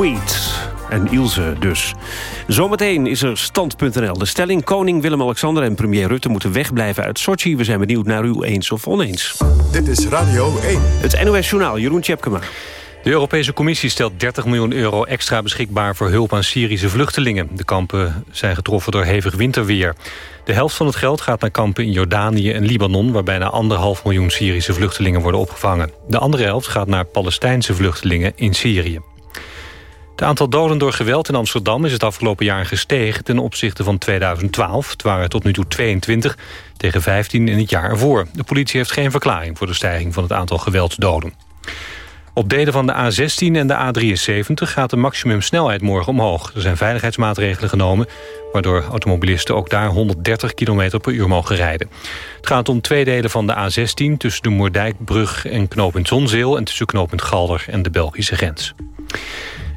Sweet. En Ilse dus. Zometeen is er stand.nl. De stelling koning Willem-Alexander en premier Rutte moeten wegblijven uit Sochi. We zijn benieuwd naar u eens of oneens. Dit is Radio 1. Het NOS Journaal, Jeroen Tjepkema. De Europese Commissie stelt 30 miljoen euro extra beschikbaar voor hulp aan Syrische vluchtelingen. De kampen zijn getroffen door hevig winterweer. De helft van het geld gaat naar kampen in Jordanië en Libanon... waar bijna anderhalf miljoen Syrische vluchtelingen worden opgevangen. De andere helft gaat naar Palestijnse vluchtelingen in Syrië. Het aantal doden door geweld in Amsterdam is het afgelopen jaar gestegen... ten opzichte van 2012. Het waren tot nu toe 22 tegen 15 in het jaar ervoor. De politie heeft geen verklaring voor de stijging van het aantal geweldsdoden. Op delen van de A16 en de A73 gaat de maximumsnelheid morgen omhoog. Er zijn veiligheidsmaatregelen genomen... waardoor automobilisten ook daar 130 km per uur mogen rijden. Het gaat om twee delen van de A16... tussen de Moerdijkbrug en knooppunt Zonzeel... en tussen knooppunt Galder en de Belgische grens.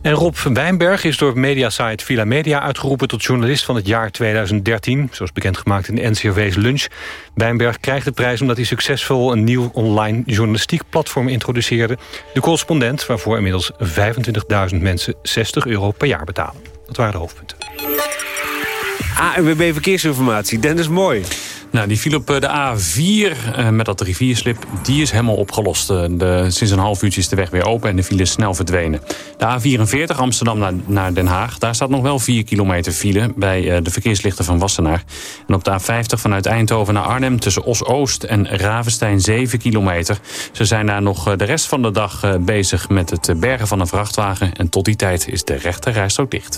En Rob Wijnberg is door mediasite Villa Media uitgeroepen... tot journalist van het jaar 2013, zoals bekendgemaakt in de NCRV's Lunch. Wijnberg krijgt de prijs omdat hij succesvol een nieuw online journalistiek platform introduceerde. De correspondent, waarvoor inmiddels 25.000 mensen 60 euro per jaar betalen. Dat waren de hoofdpunten. ANWB Verkeersinformatie, Dennis Mooi. Nou, die viel op eh, de A4 eh, met dat rivierslip. Die is helemaal opgelost. Eh, de, sinds een half uurtje is de weg weer open en de file is snel verdwenen. De A44 Amsterdam naar, naar Den Haag. Daar staat nog wel 4 kilometer file bij de verkeerslichten van Wassenaar. En op de A50 vanuit Eindhoven naar Arnhem tussen Os-Oost en Ravenstein 7 kilometer. Ze zijn daar nog de rest van de dag bezig met het bergen van een vrachtwagen. En tot die tijd is de rechte rijstrook dicht.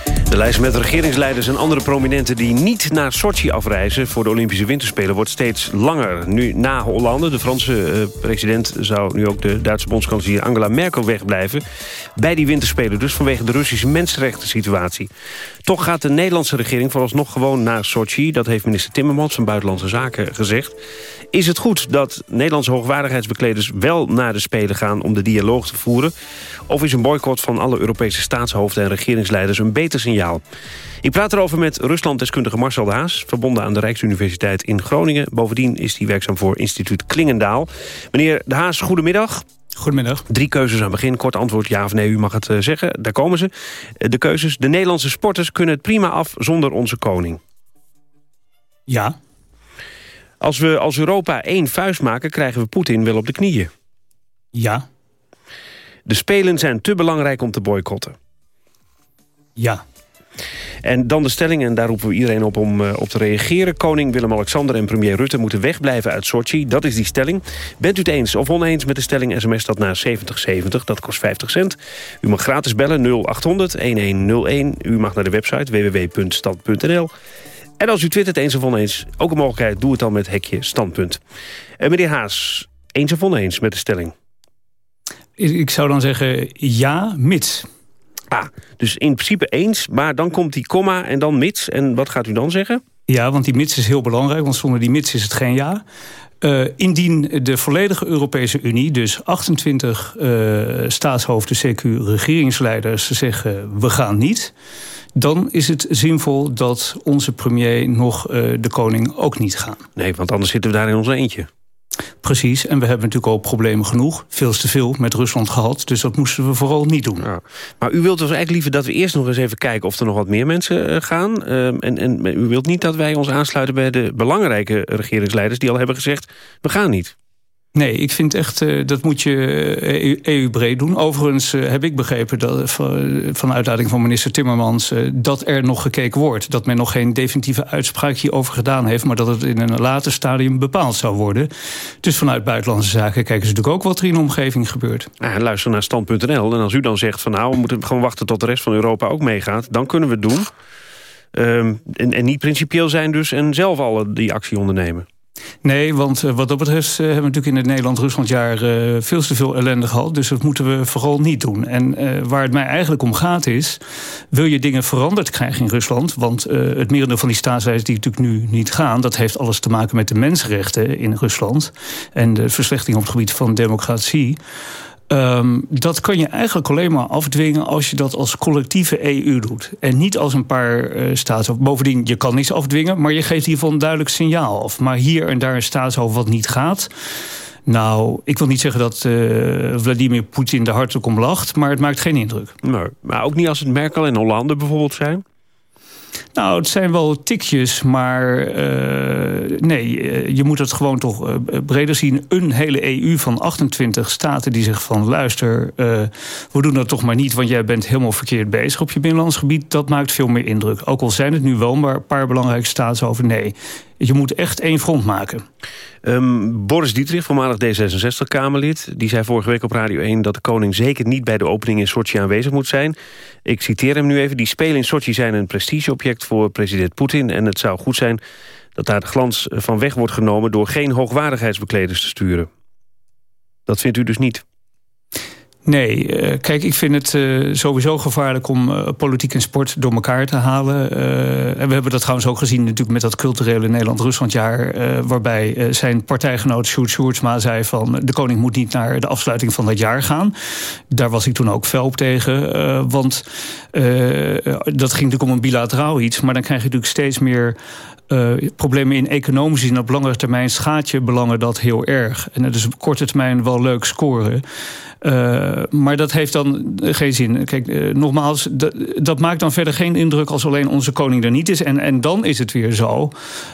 De lijst met regeringsleiders en andere prominenten die niet naar Sochi afreizen voor de Olympische Winterspelen wordt steeds langer. Nu na Hollande, de Franse uh, president, zou nu ook de Duitse bondskanselier Angela Merkel wegblijven. Bij die Winterspelen dus vanwege de Russische mensenrechten situatie. Toch gaat de Nederlandse regering vooralsnog gewoon naar Sochi. Dat heeft minister Timmermans van Buitenlandse Zaken gezegd. Is het goed dat Nederlandse hoogwaardigheidsbekleders wel naar de Spelen gaan om de dialoog te voeren? Of is een boycott van alle Europese staatshoofden en regeringsleiders een beter signaal? Ik praat erover met Ruslanddeskundige Marcel de Haas... verbonden aan de Rijksuniversiteit in Groningen. Bovendien is hij werkzaam voor instituut Klingendaal. Meneer de Haas, goedemiddag. Goedemiddag. Drie keuzes aan het begin. Kort antwoord ja of nee, u mag het uh, zeggen. Daar komen ze. Uh, de keuzes. De Nederlandse sporters kunnen het prima af zonder onze koning. Ja. Als we als Europa één vuist maken, krijgen we Poetin wel op de knieën. Ja. De Spelen zijn te belangrijk om te boycotten. Ja. En dan de stelling, en daar roepen we iedereen op om uh, op te reageren. Koning Willem-Alexander en premier Rutte moeten wegblijven uit Sochi. Dat is die stelling. Bent u het eens of oneens met de stelling? SMS dat naar 7070, dat kost 50 cent. U mag gratis bellen 0800-1101. U mag naar de website www.stand.nl. En als u twittert eens of oneens, ook een mogelijkheid... doe het dan met hekje standpunt. En meneer Haas, eens of oneens met de stelling? Ik zou dan zeggen ja, mits. Ah, dus in principe eens, maar dan komt die komma en dan mits. En wat gaat u dan zeggen? Ja, want die mits is heel belangrijk, want zonder die mits is het geen ja. Uh, indien de volledige Europese Unie, dus 28 uh, staatshoofden, CQ, regeringsleiders, zeggen we gaan niet... dan is het zinvol dat onze premier nog uh, de koning ook niet gaan. Nee, want anders zitten we daar in ons eentje. Precies, en we hebben natuurlijk al problemen genoeg. Veel te veel met Rusland gehad, dus dat moesten we vooral niet doen. Ja. Maar u wilt dus eigenlijk liever dat we eerst nog eens even kijken... of er nog wat meer mensen uh, gaan. Uh, en, en u wilt niet dat wij ons aansluiten bij de belangrijke regeringsleiders... die al hebben gezegd, we gaan niet. Nee, ik vind echt, uh, dat moet je EU-breed doen. Overigens uh, heb ik begrepen, dat, van uitlating van minister Timmermans... Dat er nog gekeken wordt. Dat men nog geen definitieve uitspraak hierover gedaan heeft... maar dat het in een later stadium bepaald zou worden. Dus vanuit Buitenlandse Zaken kijken ze natuurlijk ook wat er in de omgeving gebeurt. Luister naar stand.nl. En als u dan zegt van nou, we moeten gewoon wachten tot de rest van Europa ook meegaat... dan kunnen we het doen. Um, en, en niet principieel zijn dus en zelf al die actie ondernemen. Nee, want wat dat betreft hebben we natuurlijk in het Nederland-Ruslandjaar veel te veel ellende gehad. Dus dat moeten we vooral niet doen. En waar het mij eigenlijk om gaat is, wil je dingen veranderd krijgen in Rusland? Want het merendeel van die staatsleiders die natuurlijk nu niet gaan, dat heeft alles te maken met de mensenrechten in Rusland. En de verslechtering op het gebied van democratie. Ehm, dat kan je eigenlijk alleen maar afdwingen als je dat als collectieve EU doet. En niet als een paar uh, staatshoofden. Bovendien, je kan niets afdwingen, maar je geeft hiervan een duidelijk signaal af. Maar hier en daar een staatshoofd wat niet gaat. Nou, ik wil niet zeggen dat uh, Vladimir Poetin er hartelijk om lacht... maar het maakt geen indruk. Maar, maar ook niet als het Merkel en Hollande bijvoorbeeld zijn? Nou, het zijn wel tikjes, maar uh, nee, uh, je moet het gewoon toch uh, breder zien. Een hele EU van 28 staten die zegt van... luister, we doen dat toch maar niet... want jij bent helemaal verkeerd bezig op je binnenlands gebied. Dat maakt veel meer indruk. Ook al zijn het nu wel maar een paar belangrijke staten over nee. Je moet echt één front maken. Um, Boris Dietrich, voormalig D66-Kamerlid... die zei vorige week op Radio 1 dat de koning zeker niet... bij de opening in Sochi aanwezig moet zijn. Ik citeer hem nu even. Die spelen in Sochi zijn een prestigeobject voor president Poetin... en het zou goed zijn dat daar de glans van weg wordt genomen... door geen hoogwaardigheidsbekleders te sturen. Dat vindt u dus niet? Nee, uh, kijk, ik vind het uh, sowieso gevaarlijk om uh, politiek en sport door elkaar te halen. en we hebben dat trouwens ook gezien natuurlijk met dat culturele Nederland-Ruslandjaar... waarbij zijn partijgenoot Sjoerd Sjoerdsma zei van... de koning moet niet naar de afsluiting van dat jaar gaan. Daar was ik toen ook fel op tegen. want dat ging natuurlijk om een bilateraal iets... maar dan krijg je natuurlijk steeds meer problemen in economische zin op langere termijn schaadt je belangen dat heel erg. En dat is op korte termijn wel leuk scoren. Uh, maar dat heeft dan geen zin. Kijk, uh, nogmaals, dat, maakt dan verder geen indruk als alleen onze koning er niet is. En, en dan is het weer zo,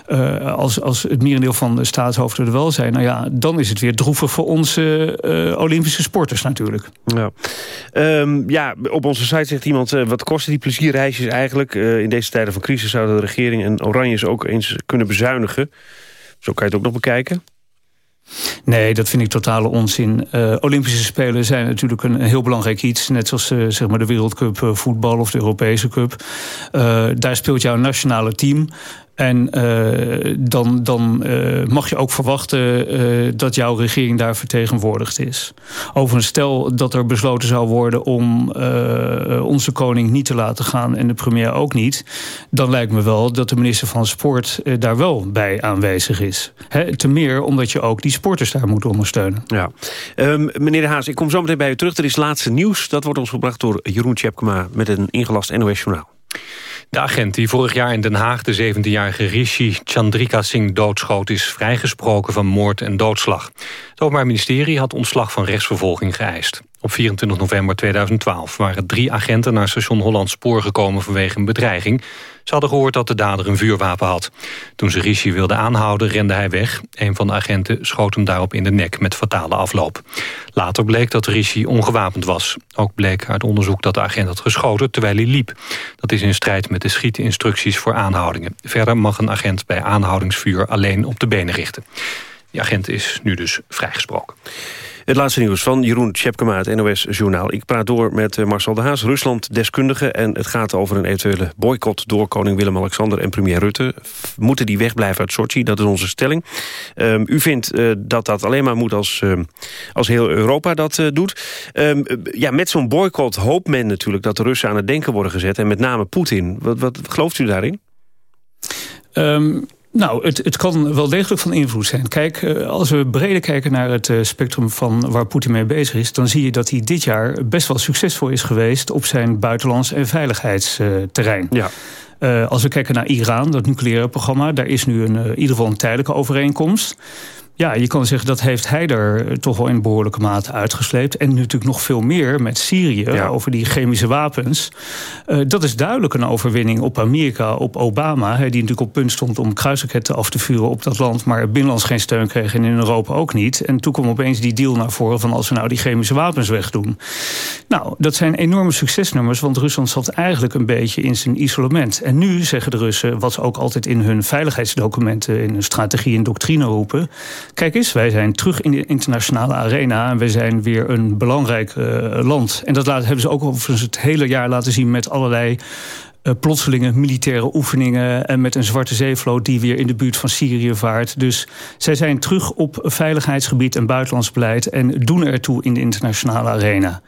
uh, als, als het merendeel van de staatshoofden er wel zijn... nou ja, dan is het weer droevig voor onze Olympische sporters natuurlijk. Ja. Um, ja, op onze site zegt iemand, wat kosten die plezierreisjes eigenlijk? in deze tijden van crisis zouden de regering en Oranjes ook eens kunnen bezuinigen. Zo kan je het ook nog bekijken. Nee, dat vind ik totale onzin. Uh, Olympische Spelen zijn natuurlijk een, heel belangrijk iets. Net zoals uh, zeg maar de Wereldcup uh, voetbal of de Europese Cup. daar speelt jouw nationale team. En uh, dan, dan uh, mag je ook verwachten uh, dat jouw regering daar vertegenwoordigd is. Overigens, stel dat er besloten zou worden om onze koning niet te laten gaan en de premier ook niet. Dan lijkt me wel dat de minister van Sport daar wel bij aanwezig is. He, te meer omdat je ook die sporters daar moet ondersteunen. Ja. Um, meneer De Haas, ik kom zo meteen bij u terug. Er is laatste nieuws. Dat wordt ons gebracht door Jeroen Tjepkema met een ingelast NOS-journaal. De agent die vorig jaar in Den Haag de 17-jarige Rishi Chandrika Singh doodschoot... is vrijgesproken van moord en doodslag. Het Openbaar Ministerie had ontslag van rechtsvervolging geëist. Op 24 november 2012 waren drie agenten naar station Holland Spoor gekomen vanwege een bedreiging. Ze hadden gehoord dat de dader een vuurwapen had. Toen ze Rishi wilden aanhouden, rende hij weg. Een van de agenten schoot hem daarop in de nek met fatale afloop. Later bleek dat Rishi ongewapend was. Ook bleek uit onderzoek dat de agent had geschoten terwijl hij liep. Dat is in strijd met de schietinstructies voor aanhoudingen. Verder mag een agent bij aanhoudingsvuur alleen op de benen richten. Die agent is nu dus vrijgesproken. Het laatste nieuws van Jeroen Tjepkema, het NOS-journaal. Ik praat door met eh, Marcel de Haas, Rusland-deskundige... en het gaat over een eventuele boycott door koning Willem-Alexander en premier Rutte. Moeten die wegblijven uit Sochi? Dat is onze stelling. Um, u vindt uh, dat dat alleen maar moet als, uh, als heel Europa dat uh, doet. Um, ja, met zo'n boycott hoopt men natuurlijk dat de Russen aan het denken worden gezet... en met name Poetin. Wat, wat gelooft u daarin? Um, nou, het, het kan wel degelijk van invloed zijn. Kijk, eh, als we breder kijken naar het eh, spectrum van waar Poetin mee bezig is... dan zie je dat hij dit jaar best wel succesvol is geweest... op zijn buitenlands- en veiligheidsterrein. Ja. Uh, als we kijken naar Iran, dat nucleaire programma... daar is nu een, in ieder geval een tijdelijke overeenkomst... Ja, je kan zeggen dat heeft hij er toch wel in behoorlijke mate uitgesleept. En natuurlijk nog veel meer met Syrië ja. over die chemische wapens. Uh, dat is duidelijk een overwinning op Amerika, op Obama. Hè, die natuurlijk op punt stond om kruisraketten af te vuren op dat land. Maar binnenlands geen steun kreeg en in Europa ook niet. En toen kwam opeens die deal naar voren van als we nou die chemische wapens wegdoen. Nou, dat zijn enorme succesnummers. Want Rusland zat eigenlijk een beetje in zijn isolement. En nu zeggen de Russen, wat ze ook altijd in hun veiligheidsdocumenten... in hun strategie en doctrine roepen Kijk eens, wij zijn terug in de internationale arena... en we zijn weer een belangrijk uh, land. En dat hebben ze ook overigens het hele jaar laten zien... met allerlei uh, plotselinge militaire oefeningen... en met een zwarte zeevloot die weer in de buurt van Syrië vaart. Dus zij zijn terug op veiligheidsgebied en buitenlands beleid... en doen ertoe in de internationale arena.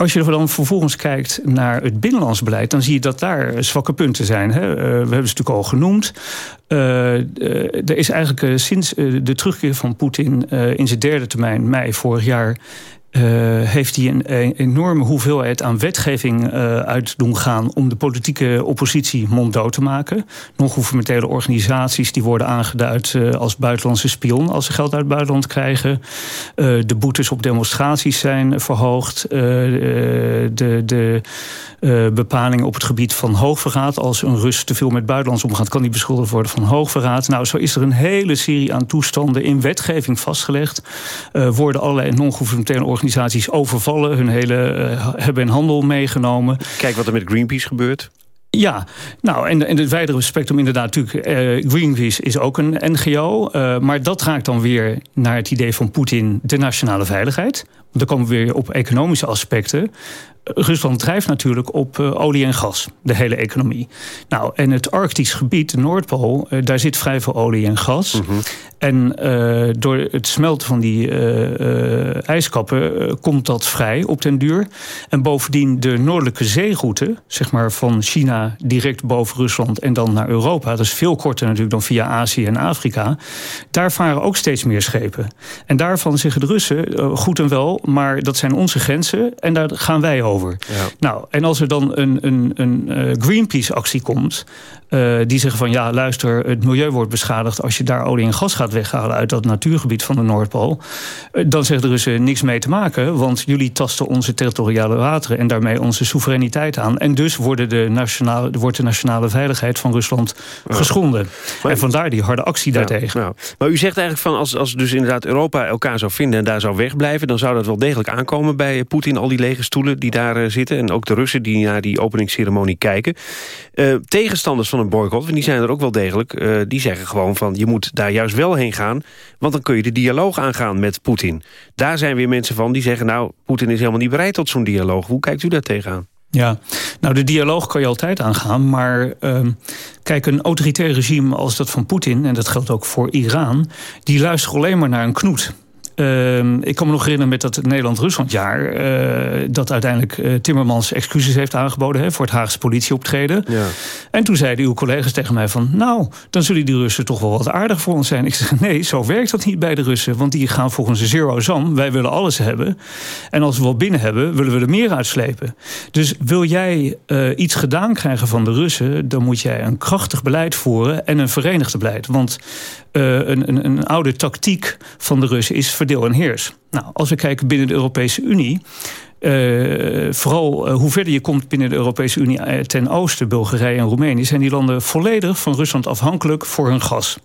Als je dan vervolgens kijkt naar het binnenlands beleid... dan zie je dat daar zwakke punten zijn. Hè? Uh, we hebben ze natuurlijk al genoemd. Uh, er is eigenlijk sinds de terugkeer van Poetin in zijn derde termijn, mei vorig jaar uh, heeft hij een, enorme hoeveelheid aan wetgeving uh, uit doen gaan om de politieke oppositie monddood te maken. Non-governementele organisaties die worden aangeduid uh, als buitenlandse spion als ze geld uit het buitenland krijgen. de boetes op demonstraties zijn verhoogd. de, de bepalingen op het gebied van hoogverraad. Als een Rus te veel met buitenlands omgaat, kan die beschuldigd worden van hoogverraad. Nou, zo is er een hele serie aan toestanden in wetgeving vastgelegd. worden allerlei non-governementele organisaties organisaties overvallen, hun hele uh, hebben en handel meegenomen. Kijk wat er met Greenpeace gebeurt. Ja, nou, en, en het wijdere spectrum inderdaad natuurlijk. Uh, Greenpeace is ook een NGO. Uh, maar dat raakt dan weer naar het idee van Poetin de nationale veiligheid. Dan komen we weer op economische aspecten. Rusland drijft natuurlijk op uh, olie en gas, de hele economie. Nou, en het Arktisch gebied, de Noordpool, uh, daar zit vrij veel olie en gas. Mm -hmm. En uh, door het smelten van die ijskappen komt dat vrij op den duur. En bovendien de noordelijke zeeroute, zeg maar van China direct boven Rusland en dan naar Europa, dat is veel korter natuurlijk dan via Azië en Afrika. Daar varen ook steeds meer schepen. En daarvan zeggen de Russen, goed en wel, maar dat zijn onze grenzen en daar gaan wij over. Ja. Nou, en als er dan een, een, een uh, Greenpeace-actie komt... Uh, die zeggen van ja, luister, het milieu wordt beschadigd... als je daar olie en gas gaat weghalen uit dat natuurgebied van de Noordpool... Uh, dan zeggen de Russen niks mee te maken... want jullie tasten onze territoriale wateren... en daarmee onze soevereiniteit aan. En dus worden de nationale, wordt de nationale veiligheid van Rusland geschonden. En vandaar die harde actie daartegen. Ja, maar u zegt eigenlijk van als, als dus inderdaad Europa elkaar zou vinden... en daar zou wegblijven, dan zou dat wel degelijk aankomen bij Poetin... al die lege stoelen die daar uh, zitten... en ook de Russen die naar die openingsceremonie kijken. tegenstanders van een boycott, en die zijn er ook wel degelijk... Uh, die zeggen gewoon van je moet daar juist wel heen gaan... want dan kun je de dialoog aangaan met Poetin. Daar zijn weer mensen van die zeggen... nou, Poetin is helemaal niet bereid tot zo'n dialoog. Hoe kijkt u daar tegenaan? Ja, nou de dialoog kan je altijd aangaan, maar uh, kijk, een autoritair regime als dat van Poetin, en dat geldt ook voor Iran, die luistert alleen maar naar een knoet. Uh, ik kan me nog herinneren met dat Nederland-Ruslandjaar... Uh, dat uiteindelijk uh, Timmermans excuses heeft aangeboden... Hè, voor het Haagse politieoptreden. Ja. En toen zeiden uw collega's tegen mij van... nou, dan zullen die Russen toch wel wat aardig voor ons zijn. Ik zeg, (laughs) nee, zo werkt dat niet bij de Russen. Want die gaan volgens de zero-sum. Wij willen alles hebben. En als we wat binnen hebben, willen we er meer uitslepen. Dus wil jij uh, iets gedaan krijgen van de Russen... dan moet jij een krachtig beleid voeren en een verenigd beleid. Want een, een, een oude tactiek van de Russen is verdeel en heers. Nou, als we kijken binnen de Europese Unie... Uh, vooral uh, hoe verder je komt binnen de Europese Unie uh, ten oosten, Bulgarije en Roemenië, zijn die landen volledig van Rusland afhankelijk voor hun gas.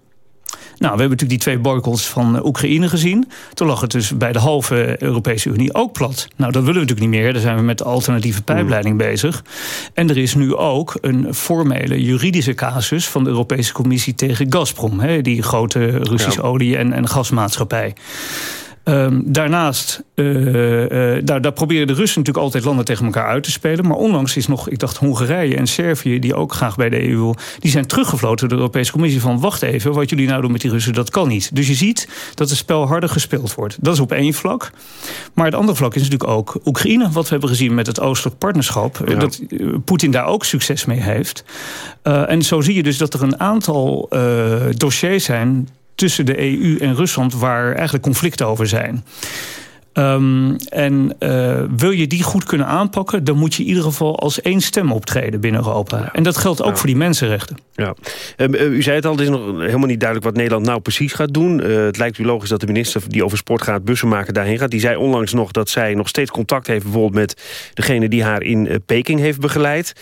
Nou, we hebben natuurlijk die twee boycotts van Oekraïne gezien. Toen lag het dus bij de halve Europese Unie ook plat. Nou, dat willen we natuurlijk niet meer. Daar zijn we met de alternatieve pijpleiding mm. bezig. En er is nu ook een formele juridische casus van de Europese Commissie tegen Gazprom. Hè, die grote Russische ja. olie- en, en gasmaatschappij. Um, daarnaast, uh, uh, daar, daar proberen de Russen natuurlijk altijd landen tegen elkaar uit te spelen. Maar onlangs is nog, ik dacht Hongarije en Servië, die ook graag bij de EU wil, die zijn teruggefloten door de Europese Commissie van wacht even, wat jullie nou doen met die Russen, dat kan niet. Dus je ziet dat het spel harder gespeeld wordt. Dat is op één vlak. Maar het andere vlak is natuurlijk ook Oekraïne, wat we hebben gezien met het Oostelijk Partnerschap. Ja. Dat Poetin daar ook succes mee heeft. Uh, en zo zie je dus dat er een aantal dossiers zijn tussen de EU en Rusland waar eigenlijk conflicten over zijn. Um, en uh, wil je die goed kunnen aanpakken... dan moet je in ieder geval als één stem optreden binnen Europa. Ja. En dat geldt ook ja. voor die mensenrechten. Ja. Um, uh, u zei het al, het is nog helemaal niet duidelijk... wat Nederland nou precies gaat doen. Uh, het lijkt u logisch dat de minister die over sport gaat... bussen maken daarheen gaat. Die zei onlangs nog dat zij nog steeds contact heeft... bijvoorbeeld met degene die haar in Peking heeft begeleid.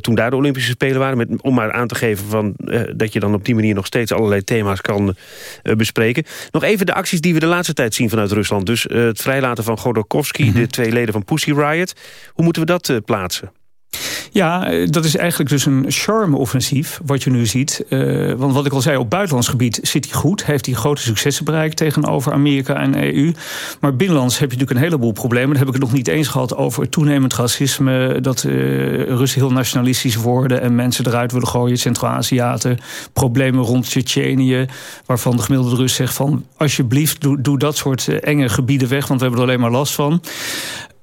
toen daar de Olympische Spelen waren. Met, om maar aan te geven van, dat je dan op die manier... nog steeds allerlei thema's kan bespreken. Nog even de acties die we de laatste tijd zien vanuit Rusland. Dus het vrijlaten van Godorkovsky, mm -hmm. de twee leden van Pussy Riot. Hoe moeten we dat uh, plaatsen? Ja, dat is eigenlijk dus een charme-offensief, wat je nu ziet. Uh, want wat ik al zei, op buitenlands gebied zit hij goed. Heeft hij grote successen bereikt tegenover Amerika en EU. Maar binnenlands heb je natuurlijk een heleboel problemen. Dan heb ik het nog niet eens gehad over toenemend racisme... dat uh, Russen heel nationalistisch worden en mensen eruit willen gooien... Centraal-Aziaten, problemen rond Tsjetsjenië... waarvan de gemiddelde Rus zegt van... alsjeblieft, doe, doe dat soort enge gebieden weg... want we hebben er alleen maar last van.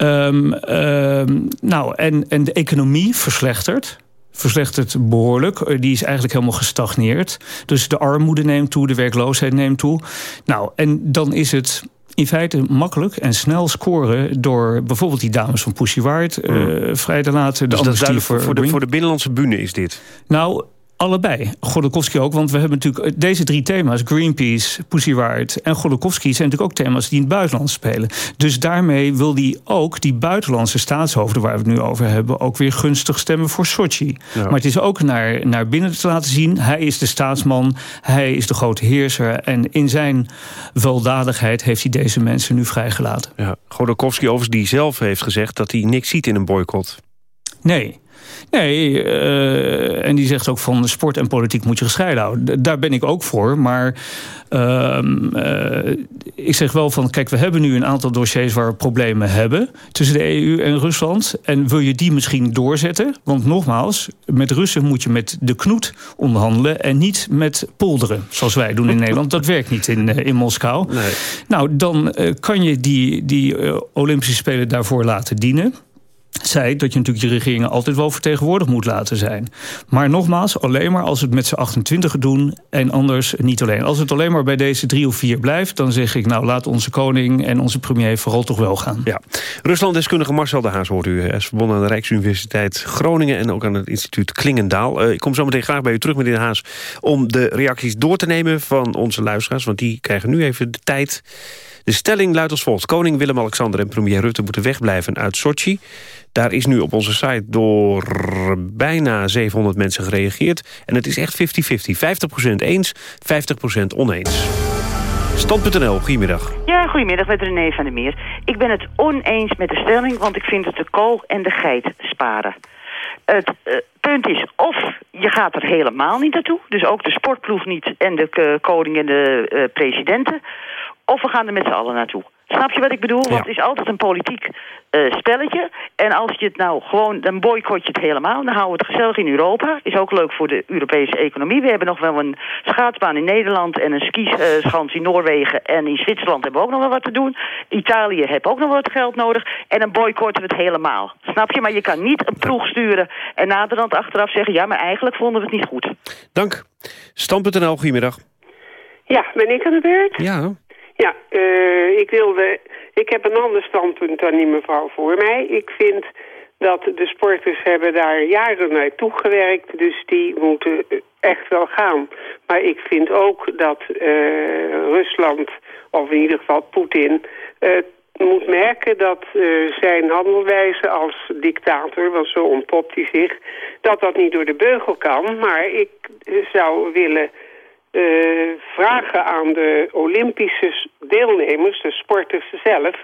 Um, um, nou, en, en de economie verslechtert verslechtert behoorlijk. Die is eigenlijk helemaal gestagneerd. Dus de armoede neemt toe, de werkloosheid neemt toe. Nou, en dan is het in feite makkelijk en snel scoren... door bijvoorbeeld die dames van Pussy Riot uh, vrij te laten. De dus dat voor, voor, de, voor de binnenlandse bühne is dit? Nou, Allebei. Godokowski ook, want we hebben natuurlijk deze drie thema's... Greenpeace, Pussy Riot en Godokowski... zijn natuurlijk ook thema's die in het buitenland spelen. Dus daarmee wil hij ook die buitenlandse staatshoofden... waar we het nu over hebben, ook weer gunstig stemmen voor Sochi. Maar het is ook naar, naar binnen te laten zien. Hij is de staatsman, hij is de grote heerser... en in zijn weldadigheid heeft hij deze mensen nu vrijgelaten. Ja, Godokowski overigens die zelf heeft gezegd... dat hij niks ziet in een boycott. Nee, Nee, uh, en die zegt ook van sport en politiek moet je gescheiden houden. Daar ben ik ook voor, maar uh, uh, ik zeg wel van... kijk, we hebben nu een aantal dossiers waar we problemen hebben... tussen de EU en Rusland. En wil je die misschien doorzetten? Want nogmaals, met Russen moet je met de knoet onderhandelen... en niet met polderen, zoals wij doen in (laughs) Nederland. Dat werkt niet in, in Moskou. Nee. Nou, dan kan je die, die Olympische Spelen daarvoor laten dienen zei dat je natuurlijk je regeringen altijd wel vertegenwoordigd moet laten zijn. Maar nogmaals, alleen maar als het met z'n 28 doen en anders niet alleen. Als het alleen maar bij deze drie of vier blijft, dan zeg ik nou laat onze koning en onze premier vooral toch wel gaan. Ja. Rusland-deskundige Marcel de Haas hoort u. Hij is verbonden aan de Rijksuniversiteit Groningen en ook aan het instituut Klingendaal. Uh, ik kom zo meteen graag bij u terug, meneer de Haas, om de reacties door te nemen van onze luisteraars, want die krijgen nu even de tijd. De stelling luidt als volgt. Koning Willem-Alexander en premier Rutte moeten wegblijven uit Sochi. Daar is nu op onze site door bijna 700 mensen gereageerd. En het is echt 50-50. 50%, eens, 50% oneens. Stand.nl, goedemiddag. Ja, goedemiddag met René van der Meer. Ik ben het oneens met de stelling, want ik vind het de kool en de geit sparen. Het uh, punt is, of je gaat er helemaal niet naartoe... dus ook de sportploeg niet en de uh, koning en de uh, presidenten... of we gaan er met z'n allen naartoe. Snap je wat ik bedoel? Want het is altijd een politiek uh, spelletje. En als je het nou gewoon, dan boycott je het helemaal. Dan houden we het gezellig in Europa. Is ook leuk voor de Europese economie. We hebben nog wel een schaatsbaan in Nederland en een skischans in Noorwegen. En in Zwitserland hebben we ook nog wel wat te doen. Italië heeft ook nog wat geld nodig. En dan boycotten we het helemaal. Snap je? Maar je kan niet een ploeg sturen en naderhand achteraf zeggen... ja, maar eigenlijk vonden we het niet goed. Dank. Stam.nl, goedemiddag. Ja, ben ik aan de beurt? Ja. Ja, uh, ik wilde... Ik heb een ander standpunt dan die mevrouw voor mij. Ik vind dat de sporters hebben daar jaren naartoe gewerkt. Dus die moeten echt wel gaan. Maar ik vind ook dat uh, Rusland, of in ieder geval Poetin... Uh, moet merken dat zijn handelwijze als dictator, want zo ontpopt hij zich... dat dat niet door de beugel kan. Maar ik zou willen uh, vragen aan de Olympische deelnemers, de sporters zelf...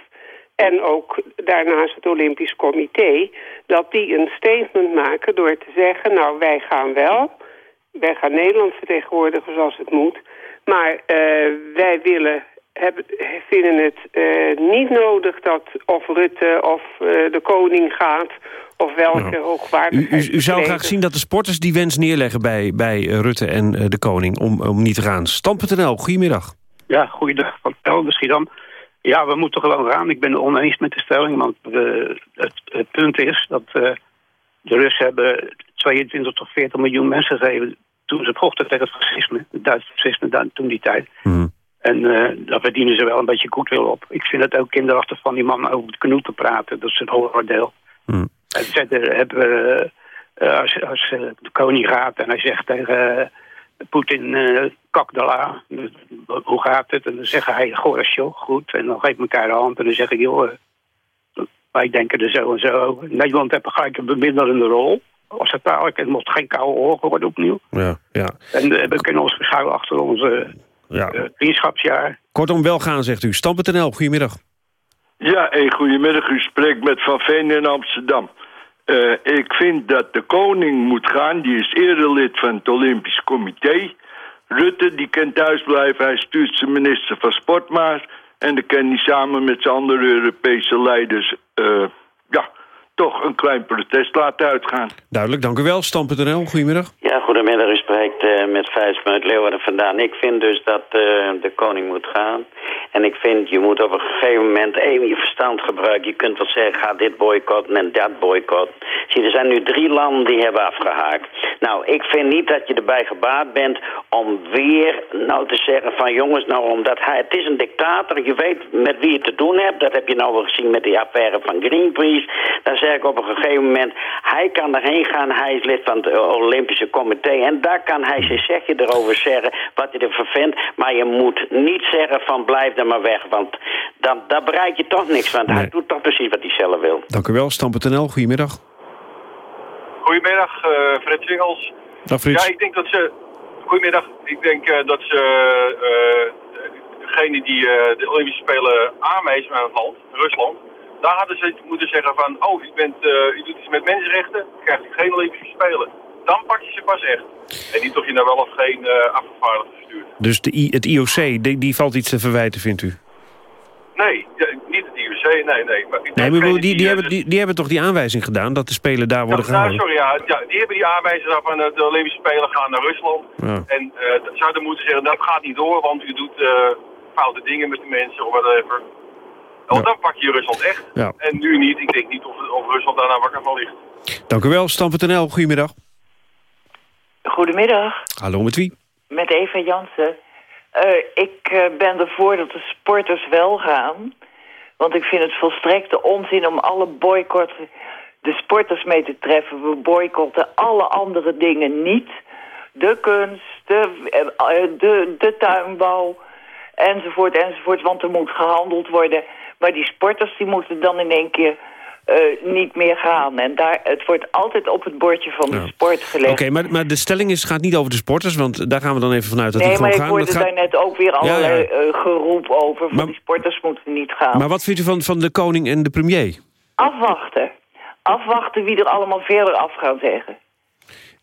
en ook daarnaast het Olympisch Comité... dat die een statement maken door te zeggen... nou, wij gaan wel, wij gaan Nederland vertegenwoordigen zoals het moet... maar uh, wij willen hebben, vinden het uh, niet nodig dat of Rutte of de koning gaat... of welke nou, hoogwaardigheid... U, u, u zou graag zien dat de sporters die wens neerleggen bij, bij Rutte en uh, de koning... Om, om niet te gaan. Stand.nl, goedemiddag. Ja, goeiedag. Van Elder Schiedam. Ja, we moeten gewoon gaan. Ik ben het oneens met de stelling. Want we, het, het, punt is dat de Russen hebben 22 tot 40 miljoen mensen gegeven... toen ze vochten tegen het fascisme. Het Duitse fascisme toen die tijd. Mm. En uh, daar verdienen ze wel een beetje goedwil op. Ik vind het ook kinderachtig van die man over het knoet te praten. Dat is een oordeel. Hmm. En verder hebben we, uh, als, als uh, de koning gaat en hij zegt tegen Poetin, uh, kakdala, hoe gaat het? En dan zeggen hij, Gorasjo, goed. En dan geef ik elkaar de hand en dan zeg ik, joh, wij denken er zo en zo over. Nederland heeft gelijk een bemiddelende rol. Als het dadelijk, het mocht geen koude oorlog worden opnieuw. Ja, ja. En we kunnen ons verschuilen achter onze ja. Uh, vriendschapsjaar. Kortom, wel gaan, zegt u. Stam.nl, goedemiddag. Ja, hey, goedemiddag. U spreekt met Van Veen in Amsterdam. Uh, ik vind dat de koning moet gaan. Die is eerder lid van het Olympisch Comité. Rutte, die kan thuis blijven. Hij stuurt zijn minister van Sport maar. En dan kan hij samen met zijn andere Europese leiders... Ja, toch een klein protest laten uitgaan. Duidelijk, dank u wel. Stam.nl, goedemiddag. Ja, goedemiddag. U spreekt uh, met Vijs uit Leeuwarden vandaan. Ik vind dus dat uh, de koning moet gaan. En ik vind, je moet op een gegeven moment even je verstand gebruiken. Je kunt wel zeggen, ga dit boycotten en dat boycotten. Zie, er zijn nu drie landen die hebben afgehaakt. Nou, ik vind niet dat je erbij gebaat bent om weer nou te zeggen van jongens, nou omdat hij, het is een dictator, je weet met wie je te doen hebt. Dat heb je nou wel gezien met die affaire van Greenpeace. Dan zeg ik op een gegeven moment, hij kan erheen gaan, hij is lid van het Olympische Comité. En daar kan hij zijn zegje erover zeggen wat hij ervan vindt. Maar je moet niet zeggen van blijf er maar weg, want dan, daar bereik je toch niks van. Hij doet toch precies wat hij zelf wil. Dank u wel, Stam.nl. Goedemiddag. Goedemiddag, eh Fred. Dag Frits. Ja, ik denk dat ze... Goedemiddag. Ik denk eh, dat ze... eh, degene die eh, de Olympische Spelen aanwijzen aan het land, Rusland... Daar hadden ze moeten zeggen van... Oh, u, bent, eh, u doet iets met mensenrechten, krijgt u geen Olympische Spelen. Dan pak je ze pas echt. En niet of je nou wel of geen eh afgevaardigde stuurt. Dus de I, het IOC, die, die valt iets te verwijten, vindt u? Nee, niet het IOC, nee, nee. Maar Nee, maar die, die, eh, hebben, die, die hebben toch die aanwijzing gedaan... dat de Spelen daar worden Ja, nou, gehouden? sorry, ja, ja, die hebben die aanwijzing van eh, de Olympische Spelen gaan naar Rusland. Ja. En eh, dat zouden moeten zeggen, dat gaat niet door, want u doet eh, foute dingen met de mensen of whatever. Want dan pak je Rusland echt. Ja. En nu niet. Ik denk niet of, of Rusland daarna wakker van ligt. Dank u wel, Stam.nl. Goedemiddag. Goedemiddag, Hallo, met wie? met Eva Jansen. Eh, ik eh, ben ervoor dat de sporters wel gaan. Want ik vind het volstrekte onzin om alle boycotten de sporters mee te treffen. We boycotten alle andere dingen niet. De kunst, de, eh, de, de tuinbouw, enzovoort, enzovoort. Want er moet gehandeld worden. Maar die sporters die moeten dan in één keer eh, niet meer gaan. En daar, het wordt altijd op het bordje van de sport gelegd. Oké, maar, maar de stelling is, gaat niet over de sporters... want daar gaan we dan even vanuit dat nee, die maar gewoon ik gaan. hoorde Dat gaat- daar net ook weer Ja, ja. allerlei eh, geroep over. Van die sporters moeten niet gaan. Maar wat vindt u van, van de koning en de premier? Afwachten. Afwachten wie er allemaal verder af gaan zeggen.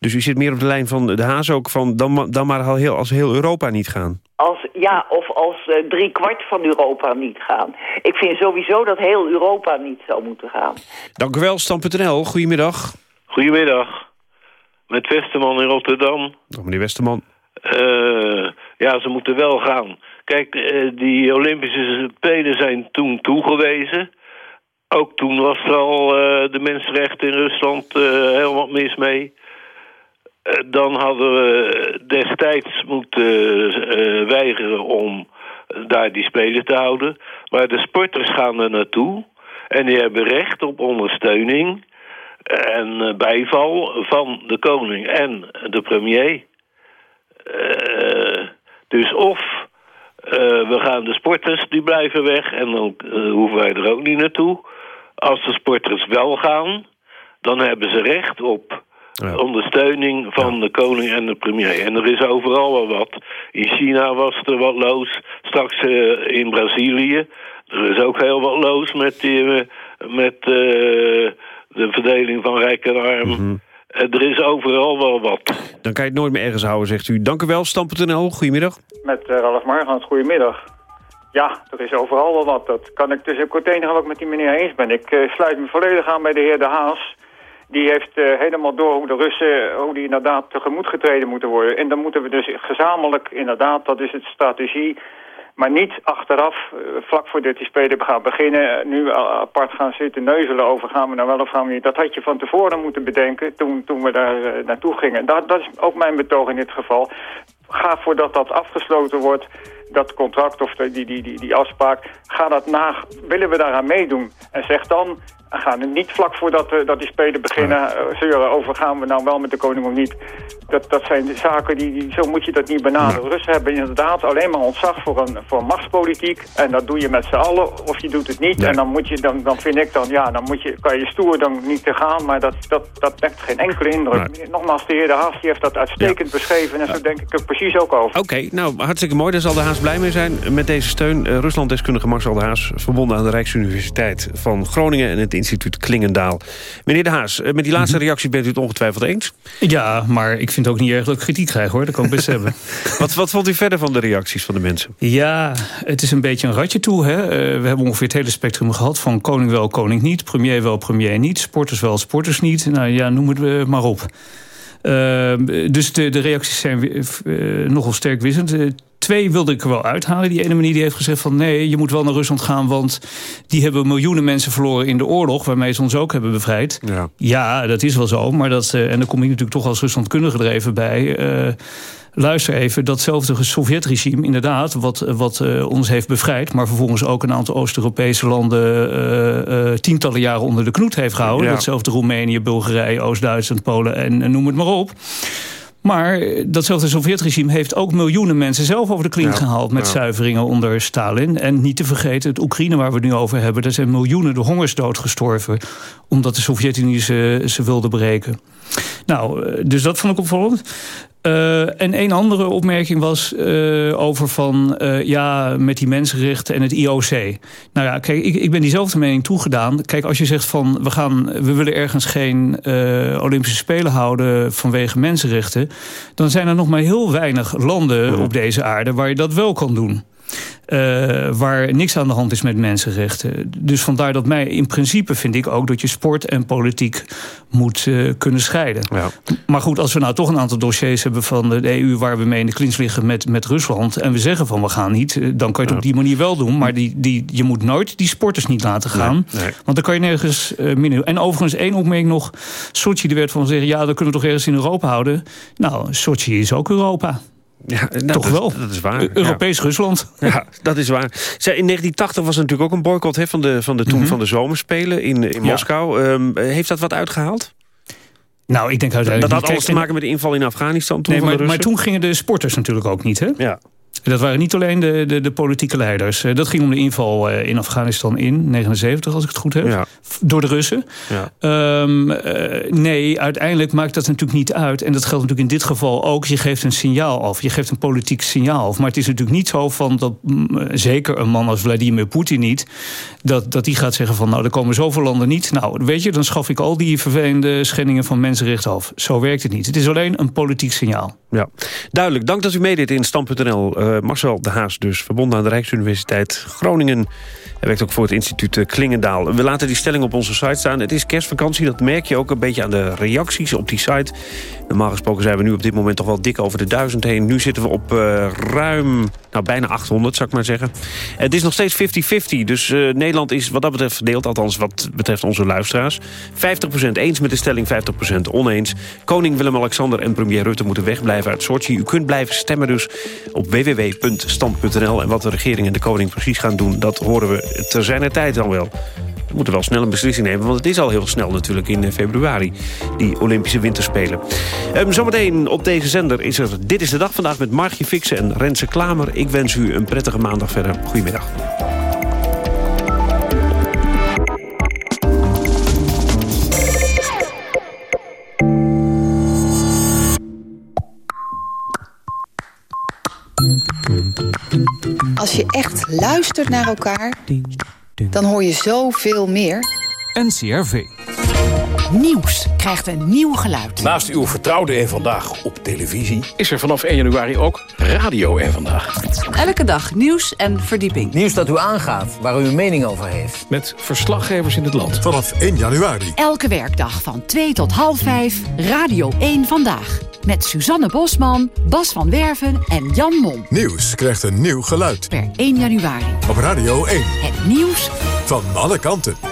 Dus u zit meer op de lijn van de Haas ook van... dan, dan maar al heel, als heel Europa niet gaan. Als, ja, of als eh, drie kwart van Europa niet gaan. Ik vind sowieso dat heel Europa niet zou moeten gaan. Dank u wel, Stam.nl. Goedemiddag. Goedemiddag. Met Westerman in Rotterdam. Dag meneer Westerman. Eh, ja, ze moeten wel gaan. Kijk, eh, die Olympische Spelen zijn toen toegewezen. Ook toen was er al eh, de mensenrechten in Rusland eh, heel wat mis mee. Eh, dan hadden we destijds moeten eh, weigeren om daar die Spelen te houden. Maar de sporters gaan er naartoe. En die hebben recht op ondersteuning en eh, bijval van de koning en de premier. Dus of we gaan de sporters, die blijven weg en dan hoeven wij er ook niet naartoe. Als de sporters wel gaan, dan hebben ze recht op ondersteuning van de koning en de premier. En er is overal wel wat. In China was er wat los. Straks eh, in Brazilië. Er is ook heel wat los met, die, eh, met eh, de verdeling van rijk en arm. Mhm. Er is overal wel wat. Dan kan je het nooit meer ergens houden, zegt u. Dank u wel, Stam.nl. Goedemiddag. Met uh, Ralf Margans, goedemiddag. Ja, er is overal wel wat. Dat kan ik dus ook het enige wat ik met die meneer eens ben. Ik eh, sluit me volledig aan bij de heer De Haas. Die heeft eh, helemaal door hoe de Russen, hoe die inderdaad tegemoet getreden moeten worden. En dan moeten we dus gezamenlijk, inderdaad, dat is het strategie... Maar niet achteraf, eh, vlak voordat die spelen gaan beginnen... eh, nu apart gaan zitten neuzelen over gaan we nou wel of gaan we niet. Dat had je van tevoren moeten bedenken toen, toen we daar eh, naartoe gingen. Dat, dat is ook mijn betoog in dit geval. Ga voordat dat afgesloten wordt, dat contract of die, die, die, die afspraak... ga dat na, willen we daaraan meedoen? En zeg dan, gaan niet vlak voordat dat die spelen beginnen... eh, zeuren over gaan we nou wel met de koning of niet. Dat, dat zijn de zaken, die, die, zo moet je dat niet benaderen. Russen hebben inderdaad alleen maar ontzag voor een voor machtspolitiek. En dat doe je met z'n allen, of je doet het niet. En dan, moet je, dan, dan vind ik dan, ja, dan moet je, kan je stoer dan niet te gaan. Maar dat, dat, dat wekt geen enkele indruk. Nogmaals, de heer De Haas die heeft dat uitstekend beschreven. En zo denk ik er precies ook over. Oké, nou, hartstikke mooi. Daar zal de Haas blij mee zijn met deze steun. Uh, Ruslanddeskundige Marcel de Haas, verbonden aan de Rijksuniversiteit van Groningen... en het instituut Klingendaal. Meneer de Haas, uh, met die laatste reactie bent u het ongetwijfeld eens? Ja, maar ik vind het ook niet erg dat ik kritiek krijg, hoor. Dat kan ik best (laughs) hebben. Wat, wat vond u verder van de reacties van de mensen? Ja, het is een beetje een ratje toe. Hè? Uh, we hebben ongeveer het hele spectrum gehad. Van koning wel, koning niet. Premier wel, premier niet. Sporters wel, sporters niet. Nou ja, noem het uh, maar op. Uh, dus de, de reacties zijn uh, nogal sterk wissend. Twee wilde ik er wel uithalen. Die ene meneer die heeft gezegd van nee, je moet wel naar Rusland gaan... want die hebben miljoenen mensen verloren in de oorlog... waarmee ze ons ook hebben bevrijd. Ja, ja dat is wel zo. Maar dat, en dan kom ik natuurlijk toch als Ruslandkundige er even bij... Uh, luister even, datzelfde Sovjetregime inderdaad... wat, wat uh, ons heeft bevrijd... maar vervolgens ook een aantal Oost-Europese landen... Uh, uh, tientallen jaren onder de knoet heeft gehouden. Ja. Datzelfde Roemenië, Bulgarije, Oost-Duitsland, Polen en, en noem het maar op. Maar datzelfde Sovjetregime heeft ook miljoenen mensen zelf over de klink ja, gehaald met ja. zuiveringen onder Stalin. En niet te vergeten, het Oekraïne waar we het nu over hebben, daar zijn miljoenen de hongersdood gestorven. Omdat de Sovjet-Unie ze, ze wilde breken. Nou, dus dat vond ik opvallend. Uh, en een andere opmerking was uh, over van uh, ja, met die mensenrechten en het IOC. Nou ja, kijk, ik, ik ben diezelfde mening toegedaan. Kijk, als je zegt van we gaan, we willen ergens geen Olympische Spelen houden vanwege mensenrechten, dan zijn er nog maar heel weinig landen op deze aarde waar je dat wel kan doen. Uh, waar niks aan de hand is met mensenrechten. Dus vandaar dat mij in principe vind ik ook... dat je sport en politiek moet uh, kunnen scheiden. Ja. Maar goed, als we nou toch een aantal dossiers hebben van de EU... waar we mee in de klins liggen met, met Rusland... en we zeggen van we gaan niet, dan kan je het ja. op die manier wel doen. Maar die, die, je moet nooit die sporters niet laten gaan. Nee, nee. Want dan kan je nergens uh, minder. En overigens één opmerking nog. Sochi, er werd van zeggen... ja, dan kunnen we toch ergens in Europa houden. Nou, Sochi is ook Europa. Ja, nou, Toch dat, wel. Dat is waar. Europees ja. Rusland. Ja, dat is waar. Zij, in 1980 was er natuurlijk ook een boycott hè, van de, van de toen mm -hmm. van de zomerspelen in, in Moskou. Ja. Um, heeft dat wat uitgehaald? Nou, ik denk uiteindelijk... Dat had alles te maken met de inval in Afghanistan toen nee, maar, van de maar toen gingen de sporters natuurlijk ook niet, hè? Ja. Dat waren niet alleen de, de, de politieke leiders. Dat ging om de inval in Afghanistan in 79, als ik het goed heb. Ja. Door de Russen. Ja. Um, uh, nee, uiteindelijk maakt dat natuurlijk niet uit. En dat geldt natuurlijk in dit geval ook. Je geeft een signaal af. Je geeft een politiek signaal af. Maar het is natuurlijk niet zo van dat mm, zeker een man als Vladimir Poetin niet... dat, dat die gaat zeggen van nou, er komen zoveel landen niet. Nou, weet je, dan schaf ik al die vervelende schendingen van mensenrechten af. Zo werkt het niet. Het is alleen een politiek signaal. Ja, duidelijk. Dank dat u meedeed in Stand.nl. Uh, Marcel de Haas dus, verbonden aan de Rijksuniversiteit Groningen. Hij werkt ook voor het instituut Klingendaal. We laten die stelling op onze site staan. Het is kerstvakantie, dat merk je ook een beetje aan de reacties op die site. Normaal gesproken zijn we nu op dit moment toch wel dik over de duizend heen. Nu zitten we op uh, ruim, nou bijna 800 zou ik maar zeggen. Het is nog steeds 50-50, dus uh, Nederland is wat dat betreft verdeeld. Althans wat betreft onze luisteraars. 50% eens met de stelling, 50% oneens. Koning Willem-Alexander en premier Rutte moeten wegblijven uit Sochi. U kunt blijven stemmen dus op www.stand.nl. En wat de regering en de koning precies gaan doen, dat horen we ter zijner tijd dan wel. We moeten wel snel een beslissing nemen, want het is al heel snel natuurlijk in februari, die Olympische Winterspelen. Um, zometeen op deze zender is er Dit is de Dag vandaag met Margie Fixen en Renze Klamer. Ik wens u een prettige maandag verder. Goedemiddag. Als je echt luistert naar elkaar, dan hoor je zoveel meer. NCRV. Nieuws krijgt een nieuw geluid. Naast uw vertrouwde en vandaag op televisie... is er vanaf 1 januari ook radio en vandaag. Elke dag nieuws en verdieping. Nieuws dat u aangaat, waar u een mening over heeft. Met verslaggevers in het land. Vanaf 1 januari. Elke werkdag van 2 tot half 5, Radio 1 Vandaag. Met Suzanne Bosman, Bas van Werven en Jan Mom. Nieuws krijgt een nieuw geluid. Per 1 januari. Op Radio 1. Het nieuws van alle kanten.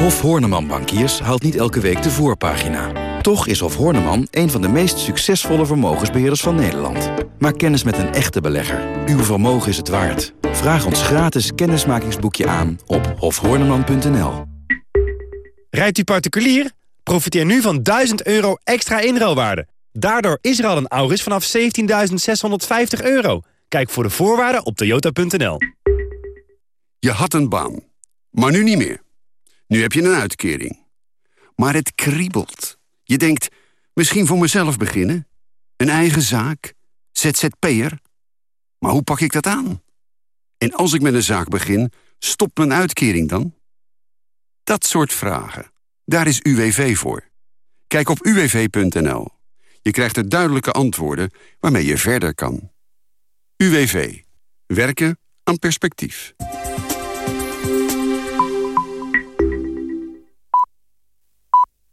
Hof Horneman Bankiers haalt niet elke week de voorpagina. Toch is Hof Horneman een van de meest succesvolle vermogensbeheerders van Nederland. Maak kennis met een echte belegger. Uw vermogen is het waard. Vraag ons gratis kennismakingsboekje aan op hofhorneman.nl. Rijdt u particulier? Profiteer nu van 1000 euro extra inruilwaarde. Daardoor is er al een Auris vanaf 17.650 euro. Kijk voor de voorwaarden op toyota.nl. Je had een baan, maar nu niet meer. Nu heb je een uitkering. Maar het kriebelt. Je denkt, Misschien voor mezelf beginnen? Een eigen zaak? ZZP'er? Maar hoe pak ik dat aan? En als ik met een zaak begin, stopt mijn uitkering dan? Dat soort vragen. Daar is UWV voor. Kijk op uwv.nl. Je krijgt er duidelijke antwoorden waarmee je verder kan. UWV. Werken aan perspectief.